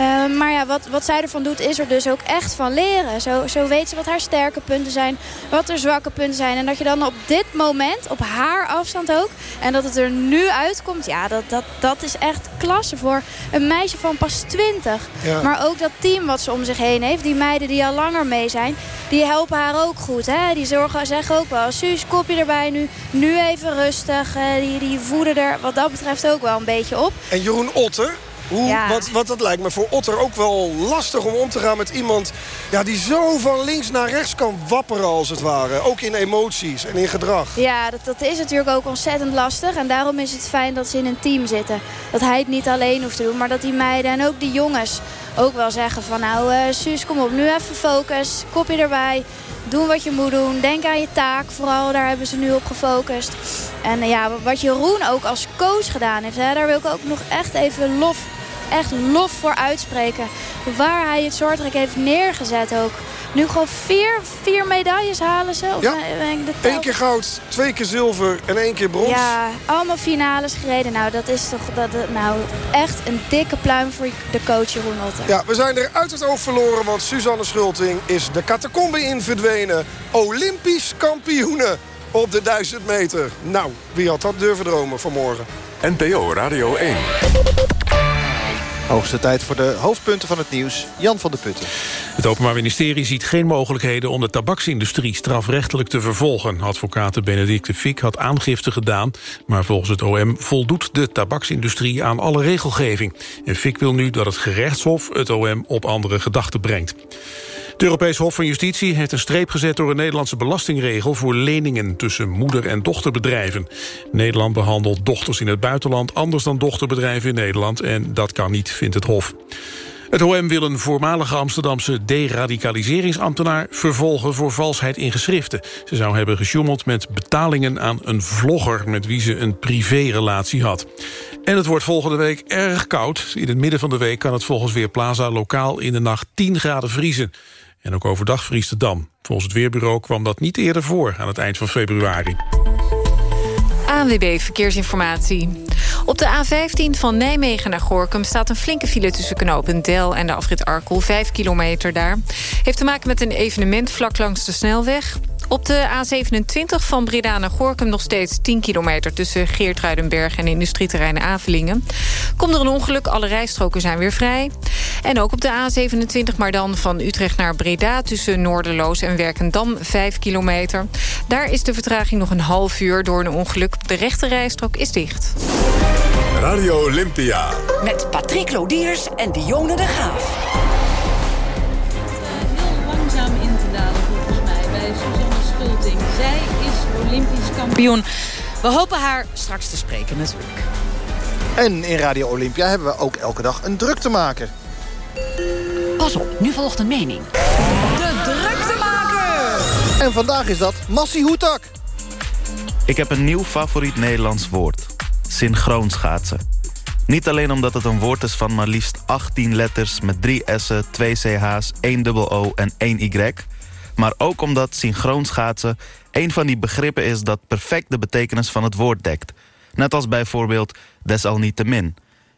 Uh, maar ja, wat, wat zij ervan doet, is er dus ook echt van leren. Zo, zo weet ze wat haar sterke punten zijn. Wat er zwakke punten zijn. En dat je dan op dit moment, op haar afstand ook... en dat het er nu uitkomt, ja, dat, dat, dat is echt klasse voor een meisje van pas 20. Maar ook dat team wat ze om zich heen heeft, die meiden die al langer mee zijn, die helpen haar ook goed. Hè? Die zorgen, zeggen ook wel, Suus, kopje erbij nu, nu even rustig. die, die voeden er wat dat betreft ook wel een beetje op. En Jeroen Otter, hoe, wat, wat dat lijkt me voor Otter ook wel lastig om om te gaan met iemand... Ja, die zo van links naar rechts kan wapperen als het ware. Ook in emoties en in gedrag. Ja, dat, dat is natuurlijk ook ontzettend lastig. En daarom is het fijn dat ze in een team zitten. Dat hij het niet alleen hoeft te doen, maar dat die meiden en ook die jongens ook wel zeggen van... nou, uh, Suus, kom op, nu even focus, kopje erbij... Doen wat je moet doen. Denk aan je taak. Vooral daar hebben ze nu op gefocust. En ja, wat Jeroen ook als coach gedaan heeft. Hè, daar wil ik ook nog echt even lof echt lof voor uitspreken. Waar hij het soortrek heeft neergezet ook. Nu gewoon vier, vier medailles halen ze. Of ja, Eén keer goud, twee keer zilver en één keer brons. Ja, allemaal finales gereden. Nou, dat is toch dat, nou, echt een dikke pluim voor de coach Jeroen Otter. Ja, we zijn er uit het oog verloren, want Suzanne Schulting is de catacombe in verdwenen. Olympisch kampioene op de 1000 meter. Nou, wie had dat durven dromen vanmorgen? NPO Radio 1. Hoogste tijd voor de hoofdpunten van het nieuws. Jan van der Putten. Het Openbaar Ministerie ziet geen mogelijkheden om de tabaksindustrie strafrechtelijk te vervolgen. Advocaat Benedicte Fiek had aangifte gedaan, maar volgens het OM voldoet de tabaksindustrie aan alle regelgeving. En Fiek wil nu dat het gerechtshof het OM op andere gedachten brengt. Het Europees Hof van Justitie heeft een streep gezet door een Nederlandse belastingregel voor leningen tussen moeder- en dochterbedrijven. Nederland behandelt dochters in het buitenland anders dan dochterbedrijven in Nederland en dat kan niet, vindt het Hof. Het OM wil een voormalige Amsterdamse deradicaliseringsambtenaar vervolgen voor valsheid in geschriften. Ze zou hebben gesjoemeld met betalingen aan een vlogger met wie ze een privérelatie had. En het wordt volgende week erg koud. In het midden van de week kan het volgens Weerplaza lokaal in de nacht 10 graden vriezen. En ook overdag vriest het dan. Volgens het Weerbureau kwam dat niet eerder voor aan het eind van februari. ANWB Verkeersinformatie. Op de A15 van Nijmegen naar Gorkum staat een flinke file tussen knopen Del en de afrit Arkel. Vijf kilometer daar. Heeft te maken met een evenement vlak langs de snelweg. Op de A27 van Breda naar Gorkum nog steeds 10 kilometer... tussen Geertruidenberg en industrieterreinen Avelingen. Komt er een ongeluk, alle rijstroken zijn weer vrij. En ook op de A27, maar dan van Utrecht naar Breda... tussen Noorderloos en Werkendam, 5 kilometer. Daar is de vertraging nog een half uur door een ongeluk. De rechte rijstrook is dicht. Radio Olympia. Met Patrick Lodiers en Dionne de Graaf. Olympisch kampioen. We hopen haar straks te spreken natuurlijk. En in Radio Olympia hebben we ook elke dag een druk te maken. Pas op, nu volgt een mening. De druktemaker! En vandaag is dat Massi Hoetak. Ik heb een nieuw favoriet Nederlands woord. Synchroon schaatsen. Niet alleen omdat het een woord is van maar liefst 18 letters... met 3 S'en, 2 CH's, 1 dubbel O en 1 Y... maar ook omdat synchroon schaatsen een van die begrippen is... dat perfect de betekenis van het woord dekt. Net als bijvoorbeeld desalniettemin.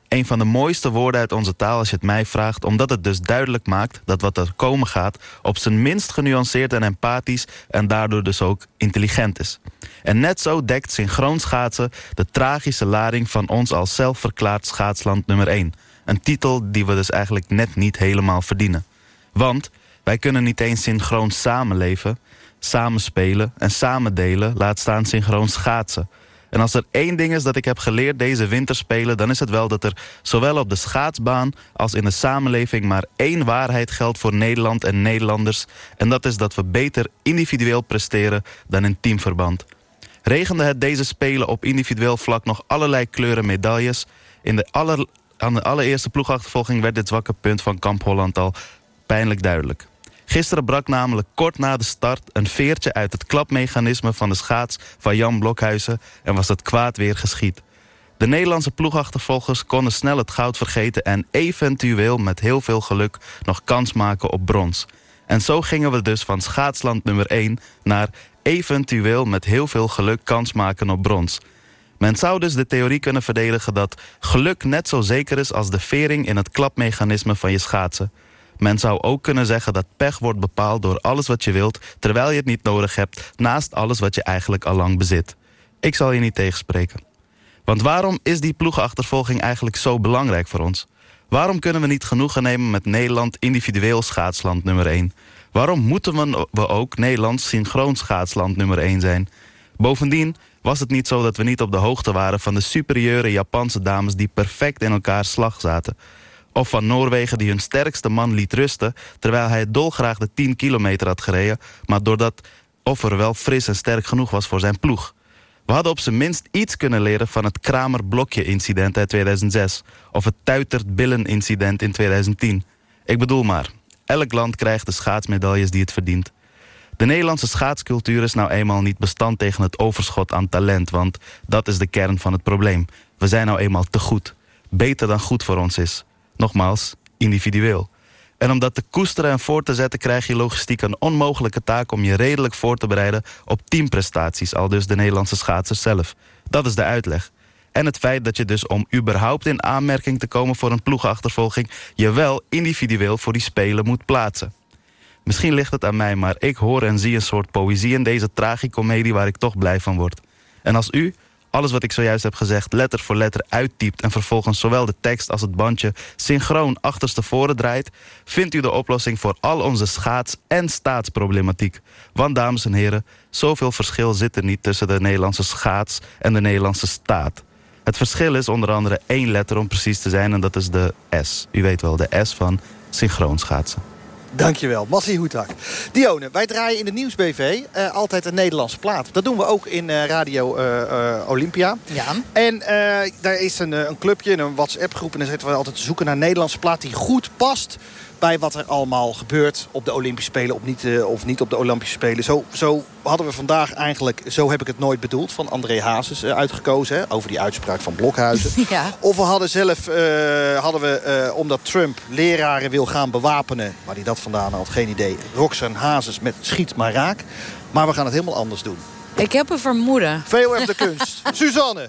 Een van de mooiste woorden uit onze taal als je het mij vraagt... omdat het dus duidelijk maakt dat wat er komen gaat... op zijn minst genuanceerd en empathisch... en daardoor dus ook intelligent is. En net zo dekt synchroon schaatsen de tragische lading... van ons als zelfverklaard schaatsland nummer 1. Een titel die we dus eigenlijk net niet helemaal verdienen. Want wij kunnen niet eens synchroon samenleven... samenspelen en samen delen, laat staan synchroon schaatsen... En als er één ding is dat ik heb geleerd deze winterspelen... dan is het wel dat er zowel op de schaatsbaan als in de samenleving... maar één waarheid geldt voor Nederland en Nederlanders. En dat is dat we beter individueel presteren dan in teamverband. Regende het deze spelen op individueel vlak nog allerlei kleuren medailles... In de aller, aan de allereerste ploegachtervolging werd dit zwakke punt van Kamp Holland al pijnlijk duidelijk. Gisteren brak namelijk kort na de start een veertje uit het klapmechanisme van de schaats van Jan Blokhuizen en was het kwaad weer geschied. De Nederlandse ploegachtervolgers konden snel het goud vergeten en eventueel met heel veel geluk nog kans maken op brons. En zo gingen we dus van schaatsland nummer 1 naar eventueel met heel veel geluk kans maken op brons. Men zou dus de theorie kunnen verdedigen dat geluk net zo zeker is als de vering in het klapmechanisme van je schaatsen. Men zou ook kunnen zeggen dat pech wordt bepaald door alles wat je wilt... terwijl je het niet nodig hebt, naast alles wat je eigenlijk al lang bezit. Ik zal je niet tegenspreken. Want waarom is die ploegenachtervolging eigenlijk zo belangrijk voor ons? Waarom kunnen we niet genoegen nemen met Nederland individueel schaatsland nummer 1? Waarom moeten we ook Nederlands synchroon schaatsland nummer 1 zijn? Bovendien was het niet zo dat we niet op de hoogte waren... van de superieure Japanse dames die perfect in elkaar slag zaten... Of van Noorwegen die hun sterkste man liet rusten... terwijl hij dolgraag de 10 kilometer had gereden... maar doordat Offer wel fris en sterk genoeg was voor zijn ploeg. We hadden op zijn minst iets kunnen leren van het Kramer-blokje-incident uit 2006... of het Tuitert-Billen-incident in 2010. Ik bedoel maar, elk land krijgt de schaatsmedailles die het verdient. De Nederlandse schaatscultuur is nou eenmaal niet bestand tegen het overschot aan talent... want dat is de kern van het probleem. We zijn nou eenmaal te goed. Beter dan goed voor ons is. Nogmaals, individueel. En om dat te koesteren en voor te zetten... krijg je logistiek een onmogelijke taak om je redelijk voor te bereiden... op teamprestaties, al dus de Nederlandse schaatsers zelf. Dat is de uitleg. En het feit dat je dus om überhaupt in aanmerking te komen... voor een ploegachtervolging... je wel individueel voor die spelen moet plaatsen. Misschien ligt het aan mij, maar ik hoor en zie een soort poëzie... in deze tragicomedie waar ik toch blij van word. En als u alles wat ik zojuist heb gezegd letter voor letter uittypt... en vervolgens zowel de tekst als het bandje synchroon achterstevoren draait... vindt u de oplossing voor al onze schaats- en staatsproblematiek. Want, dames en heren, zoveel verschil zit er niet... tussen de Nederlandse schaats en de Nederlandse staat. Het verschil is onder andere één letter om precies te zijn... en dat is de S. U weet wel, de S van synchroon schaatsen. Dankjewel, Massie Hoetak. Dione, wij draaien in de Nieuwsbv uh, altijd een Nederlandse plaat. Dat doen we ook in uh, Radio uh, Olympia. Ja. En daar is een, een clubje, een WhatsApp-groep... en dan zitten we altijd te zoeken naar een Nederlandse plaat... die goed past bij wat er allemaal gebeurt op de Olympische Spelen... Of niet, of niet op de Olympische Spelen. Zo, zo hadden we vandaag eigenlijk, zo heb ik het nooit bedoeld... van André Hazes uitgekozen, hè, over die uitspraak van Blokhuizen. Ja. Of we hadden zelf, hadden we, omdat Trump leraren wil gaan bewapenen... waar hij dat vandaan had, geen idee. Roxanne Hazes met Schiet maar raak. Maar we gaan het helemaal anders doen. Ik heb een vermoeden. VOF de kunst. Suzanne.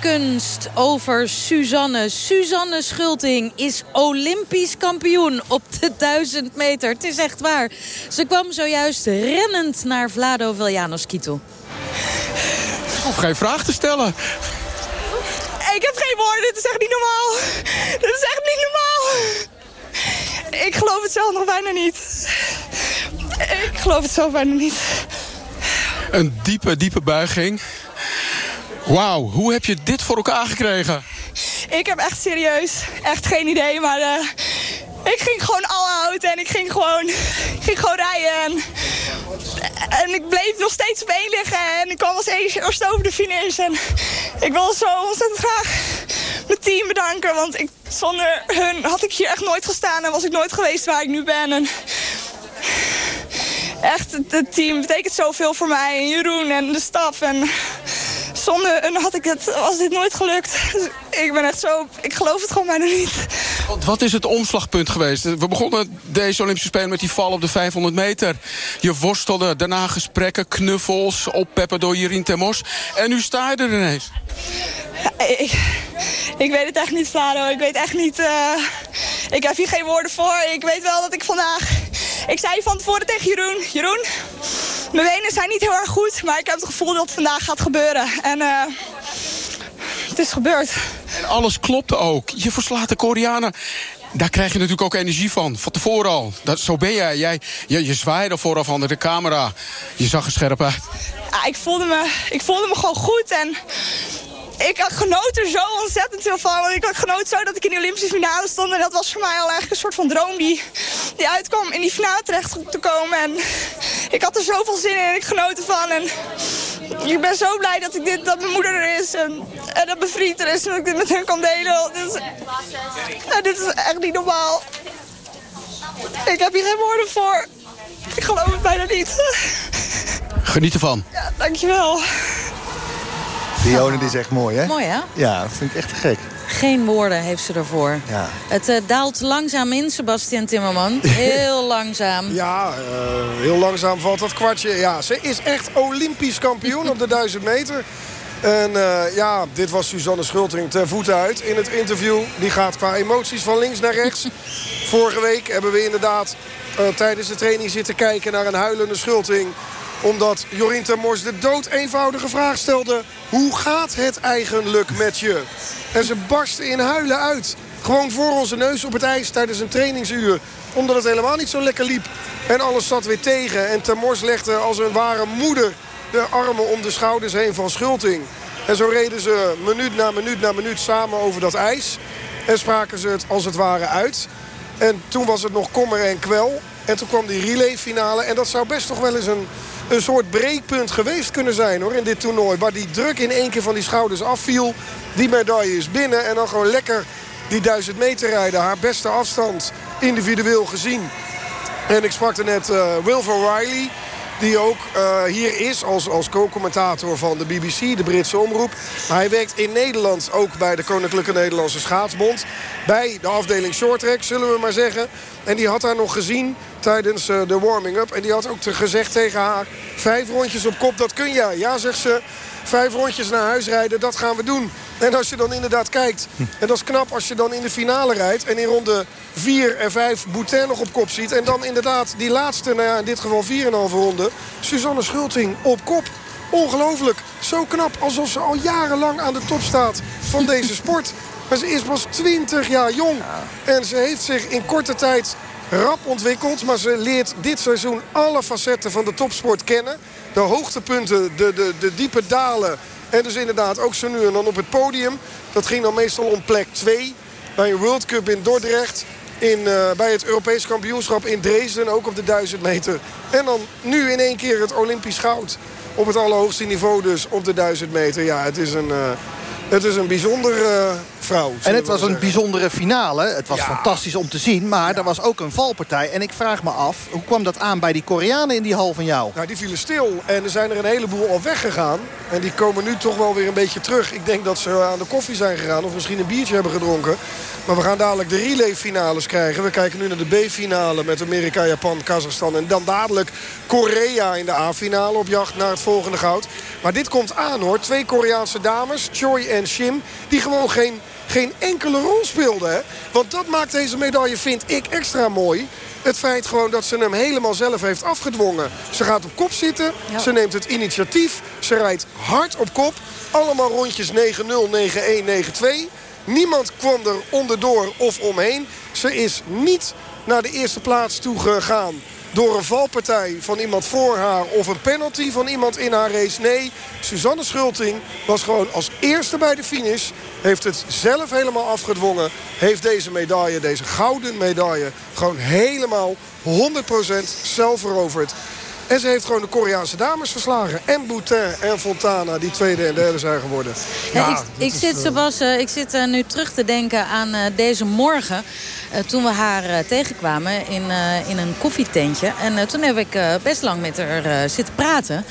De Kunst over Suzanne. Suzanne Schulting is Olympisch kampioen op de 1000 meter. Het is echt waar. Ze kwam zojuist rennend naar Vlado Veljanovski toe. Of geen vraag te stellen. Ik heb geen woorden, dit is echt niet normaal. Dit is echt niet normaal. Ik geloof het zelf nog bijna niet. Ik geloof het zelf bijna niet. Een diepe, diepe buiging. Wauw, hoe heb je dit voor elkaar gekregen? Ik heb echt serieus, echt geen idee, maar eh, ik ging gewoon all out en ik ging gewoon, ik ging gewoon rijden. En, ik bleef nog steeds op en ik kwam als eerste over de finish. En ik wil zo ontzettend graag mijn team bedanken. Want ik, zonder hun had ik hier echt nooit gestaan en was ik nooit geweest waar ik nu ben. En echt, het team betekent zoveel voor mij. En Jeroen en de staf. En zonder hun had ik het, was dit nooit gelukt. Dus ik ben echt zo, ik geloof het gewoon bijna niet. Want wat is het omslagpunt geweest? We begonnen deze Olympische Spelen met die val op de 500 meter. Je worstelde, daarna gesprekken, knuffels, oppeppen door Jirien Temos. En nu sta je er ineens. Ja, ik, ik weet het echt niet, Flado. Ik weet echt niet... eh, ik heb hier geen woorden voor. Ik weet wel dat ik vandaag... Ik zei van tevoren tegen Jeroen... Jeroen, mijn benen zijn niet heel erg goed... maar ik heb het gevoel dat het vandaag gaat gebeuren. En eh, het is gebeurd. En alles klopte ook. Je verslaat de Koreanen. Daar krijg je natuurlijk ook energie van. Van tevoren al. Dat, zo ben jij. jij je, je zwaaide vooraf onder de camera. Je zag er scherp uit. Ja, ik, voelde me, ik voelde me gewoon goed en ik genoot er zo ontzettend veel van. Want ik genoot zo dat ik in de Olympische finale stond. En dat was voor mij al eigenlijk een soort van droom die, die uitkwam in die finale terecht te komen. En ik had er zoveel zin in en ik genoot ervan. En ik ben zo blij dat, ik dit, dat mijn moeder er is en, en dat mijn vriend er is. En dat ik dit met hen kan delen. Dit is, en dit is echt niet normaal. Ik heb hier geen woorden voor. Ik geloof het bijna niet. Geniet ervan. Ja, dankjewel. Dione die is echt mooi, hè? Mooi, hè? Ja, dat vind ik echt te gek. Geen woorden heeft ze ervoor. Ja. Het eh, daalt langzaam in, Sebastian Timmerman. Heel langzaam. Ja, eh, heel langzaam valt dat kwartje. Ja, ze is echt Olympisch kampioen op de 1000 meter. En eh, ja, dit was Suzanne Schulting ter voeten uit in het interview. Die gaat qua emoties van links naar rechts. Vorige week hebben we inderdaad eh, tijdens de training zitten kijken naar een huilende Schulting omdat Jorien Termors de dood eenvoudige vraag stelde... hoe gaat het eigenlijk met je? En ze barstte in huilen uit. Gewoon voor onze neus op het ijs tijdens een trainingsuur. Omdat het helemaal niet zo lekker liep. En alles zat weer tegen. En Termors legde als een ware moeder de armen om de schouders heen van Schulting. En zo reden ze minuut na minuut na minuut samen over dat ijs. En spraken ze het als het ware uit. En toen was het nog kommer en kwel. En toen kwam die relayfinale. En dat zou best toch wel eens een, een soort breekpunt geweest kunnen zijn hoor, in dit toernooi. Waar die druk in één keer van die schouders afviel. Die medaille is binnen. En dan gewoon lekker die duizend meter rijden. Haar beste afstand individueel gezien. En ik sprak er net uh, Wilfer Riley. Die ook uh, hier is als, als co-commentator van de BBC, de Britse omroep. Maar hij werkt in Nederland ook bij de Koninklijke Nederlandse Schaatsbond. Bij de afdeling shorttrack, zullen we maar zeggen. En die had haar nog gezien tijdens uh, de warming-up. En die had ook te gezegd tegen haar... vijf rondjes op kop, dat kun jij. Ja, zegt ze, vijf rondjes naar huis rijden, dat gaan we doen. En als je dan inderdaad kijkt, en dat is knap als je dan in de finale rijdt... en in ronde 4 en 5 Boutin nog op kop ziet... en dan inderdaad die laatste, nou ja, in dit geval 4,5 ronde... Suzanne Schulting op kop. Ongelooflijk. Zo knap, alsof ze al jarenlang aan de top staat van deze sport. Maar ze is pas 20 jaar jong. En ze heeft zich in korte tijd rap ontwikkeld. Maar ze leert dit seizoen alle facetten van de topsport kennen. De hoogtepunten, de, de, de diepe dalen. En dus inderdaad ook zo nu en dan op het podium. Dat ging dan meestal om plek 2. Bij een World Cup in Dordrecht. In, uh, bij het Europees kampioenschap in Dresden, ook op de 1000 meter. En dan nu in één keer het Olympisch goud. Op het allerhoogste niveau dus op de 1000 meter. Ja, het is een, uh, het is een bijzondere uh, vrouw. En het was een bijzondere finale. Het was ja. fantastisch om te zien. Maar ja. er was ook een valpartij. En ik vraag me af, hoe kwam dat aan bij die Koreanen in die hal van jou? Nou, die vielen stil. En er zijn er een heleboel al weggegaan. En die komen nu toch wel weer een beetje terug. Ik denk dat ze aan de koffie zijn gegaan. Of misschien een biertje hebben gedronken. Maar we gaan dadelijk de relay-finales krijgen. We kijken nu naar de B-finale met Amerika, Japan, Kazachstan. En dan dadelijk Korea in de A-finale op jacht naar het volgende goud. Maar dit komt aan hoor. Twee Koreaanse dames, Choi en Shim. Die gewoon geen, geen enkele rol speelden. Hè? Want dat maakt deze medaille, vind ik, extra mooi. Het feit gewoon dat ze hem helemaal zelf heeft afgedwongen. Ze gaat op kop zitten. Ja. Ze neemt het initiatief. Ze rijdt hard op kop. Allemaal rondjes 9-0, 9-1, 9-2. Niemand kwam er onderdoor of omheen. Ze is niet naar de eerste plaats toe gegaan door een valpartij van iemand voor haar... of een penalty van iemand in haar race. Nee, Suzanne Schulting was gewoon als eerste bij de finish. Heeft het zelf helemaal afgedwongen. Heeft deze medaille, deze gouden medaille... gewoon helemaal 100% zelf veroverd. En ze heeft gewoon de Koreaanse dames verslagen. En Boutin en Fontana, die tweede en derde zijn geworden. Ja, ik, ik, zit, uh... Sebas, ik zit uh, nu terug te denken aan uh, deze morgen. Toen we haar tegenkwamen in, in een koffietentje. En toen heb ik best lang met haar zitten praten.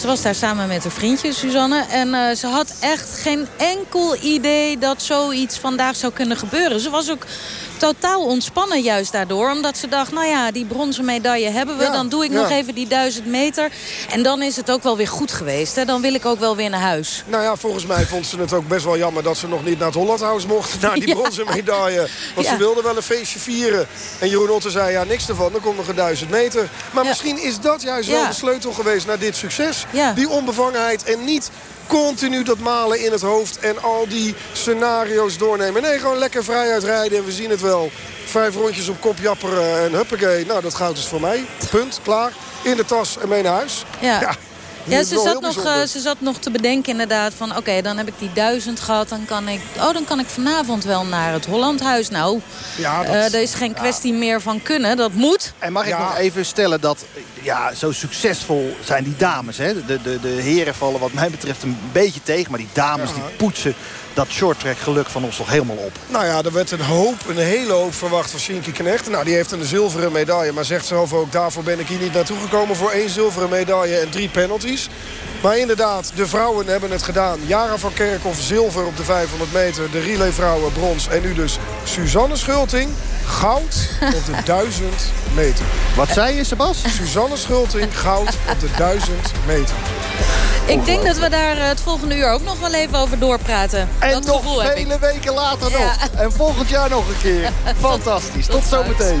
Ze was daar samen met haar vriendje, Suzanne. En ze had echt geen enkel idee dat zoiets vandaag zou kunnen gebeuren. Ze was ook totaal ontspannen juist daardoor. Omdat ze dacht, nou ja, die bronzen medaille hebben we. Ja, dan doe ik ja. nog even die duizend meter. En dan is het ook wel weer goed geweest. Hè? Dan wil ik ook wel weer naar huis. Nou ja, volgens mij vond ze het ook best wel jammer... dat ze nog niet naar het Holland House mocht. Naar die ja. bronzen medaille. Want ze wilde wel een feestje vieren. En Jeroen Otter zei, ja, niks ervan. Er komt nog een duizend meter. Maar misschien is dat juist wel de sleutel geweest naar dit succes. Die onbevangenheid en niet continu dat malen in het hoofd en al die scenario's doornemen. Nee, gewoon lekker vrijuit rijden en we zien het wel. Vijf rondjes op kop japperen en huppakee. Nou, dat goud is voor mij. Punt, klaar. In de tas en mee naar huis. Ja. ja. Ja, ze zat, nog, uh, ze zat nog te bedenken inderdaad van... oké, okay, dan heb ik die duizend gehad. Dan kan ik, oh, dan kan ik vanavond wel naar het Hollandhuis. Nou, ja, dat, uh, er is geen kwestie ja. meer van kunnen. Dat moet. En mag ik nog even stellen dat... ja, zo succesvol zijn die dames. Hè? De, de, de heren vallen wat mij betreft een beetje tegen. Maar die dames die poetsen dat shorttrack geluk van ons toch helemaal op. Nou ja, er werd een hoop, een hele hoop verwacht van Shinky Knecht. Nou, die heeft een zilveren medaille. Maar zegt zelf ook, daarvoor ben ik hier niet naartoe gekomen... voor één zilveren medaille en drie penalties. Maar inderdaad, de vrouwen hebben het gedaan. Jara van Kerkhoff zilver op de 500 meter. De relayvrouwen brons. En nu dus Suzanne Schulting goud op de 1000 meter. Wat zei je, Sebas? Suzanne Schulting goud op de 1000 meter. Ik denk dat we daar het volgende uur ook nog wel even over doorpraten. En dat nog vele weken later ja. nog. En volgend jaar nog een keer. Fantastisch. Tot, Tot zometeen.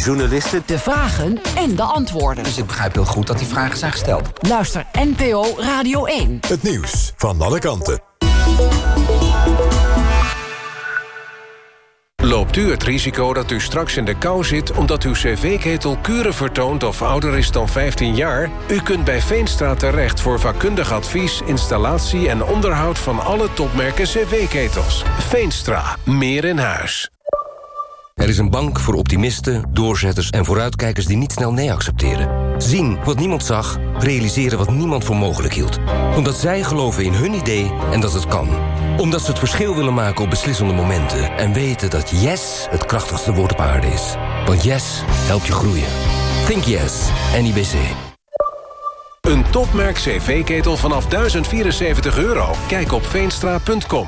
journalisten de vragen en de antwoorden. Dus ik begrijp heel goed dat die vragen zijn gesteld. Luister NPO Radio 1. Het nieuws van alle kanten. Loopt u het risico dat u straks in de kou zit... omdat uw cv-ketel kuren vertoont of ouder is dan 15 jaar? U kunt bij Veenstra terecht voor vakkundig advies... installatie en onderhoud van alle topmerken cv-ketels. Veenstra. Meer in huis. Er is een bank voor optimisten, doorzetters en vooruitkijkers die niet snel nee accepteren. Zien wat niemand zag, realiseren wat niemand voor mogelijk hield. Omdat zij geloven in hun idee en dat het kan. Omdat ze het verschil willen maken op beslissende momenten. En weten dat yes het krachtigste woord op aarde is. Want yes helpt je groeien. Think yes, NIBC. Een topmerk cv-ketel vanaf 1074 euro. Kijk op veenstra.com.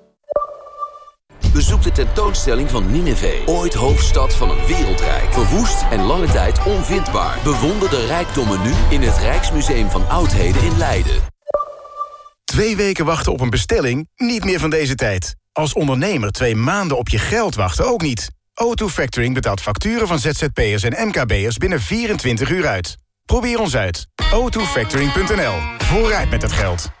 Bezoek de tentoonstelling van Nineveh. Ooit hoofdstad van een wereldrijk. Verwoest en lange tijd onvindbaar. Bewonder de rijkdommen nu in het Rijksmuseum van Oudheden in Leiden. Twee weken wachten op een bestelling? Niet meer van deze tijd. Als ondernemer twee maanden op je geld wachten ook niet. O2 Factoring betaalt facturen van ZZP'ers en MKB'ers binnen 24 uur uit. Probeer ons uit. o2factoring.nl. Vooruit met het geld.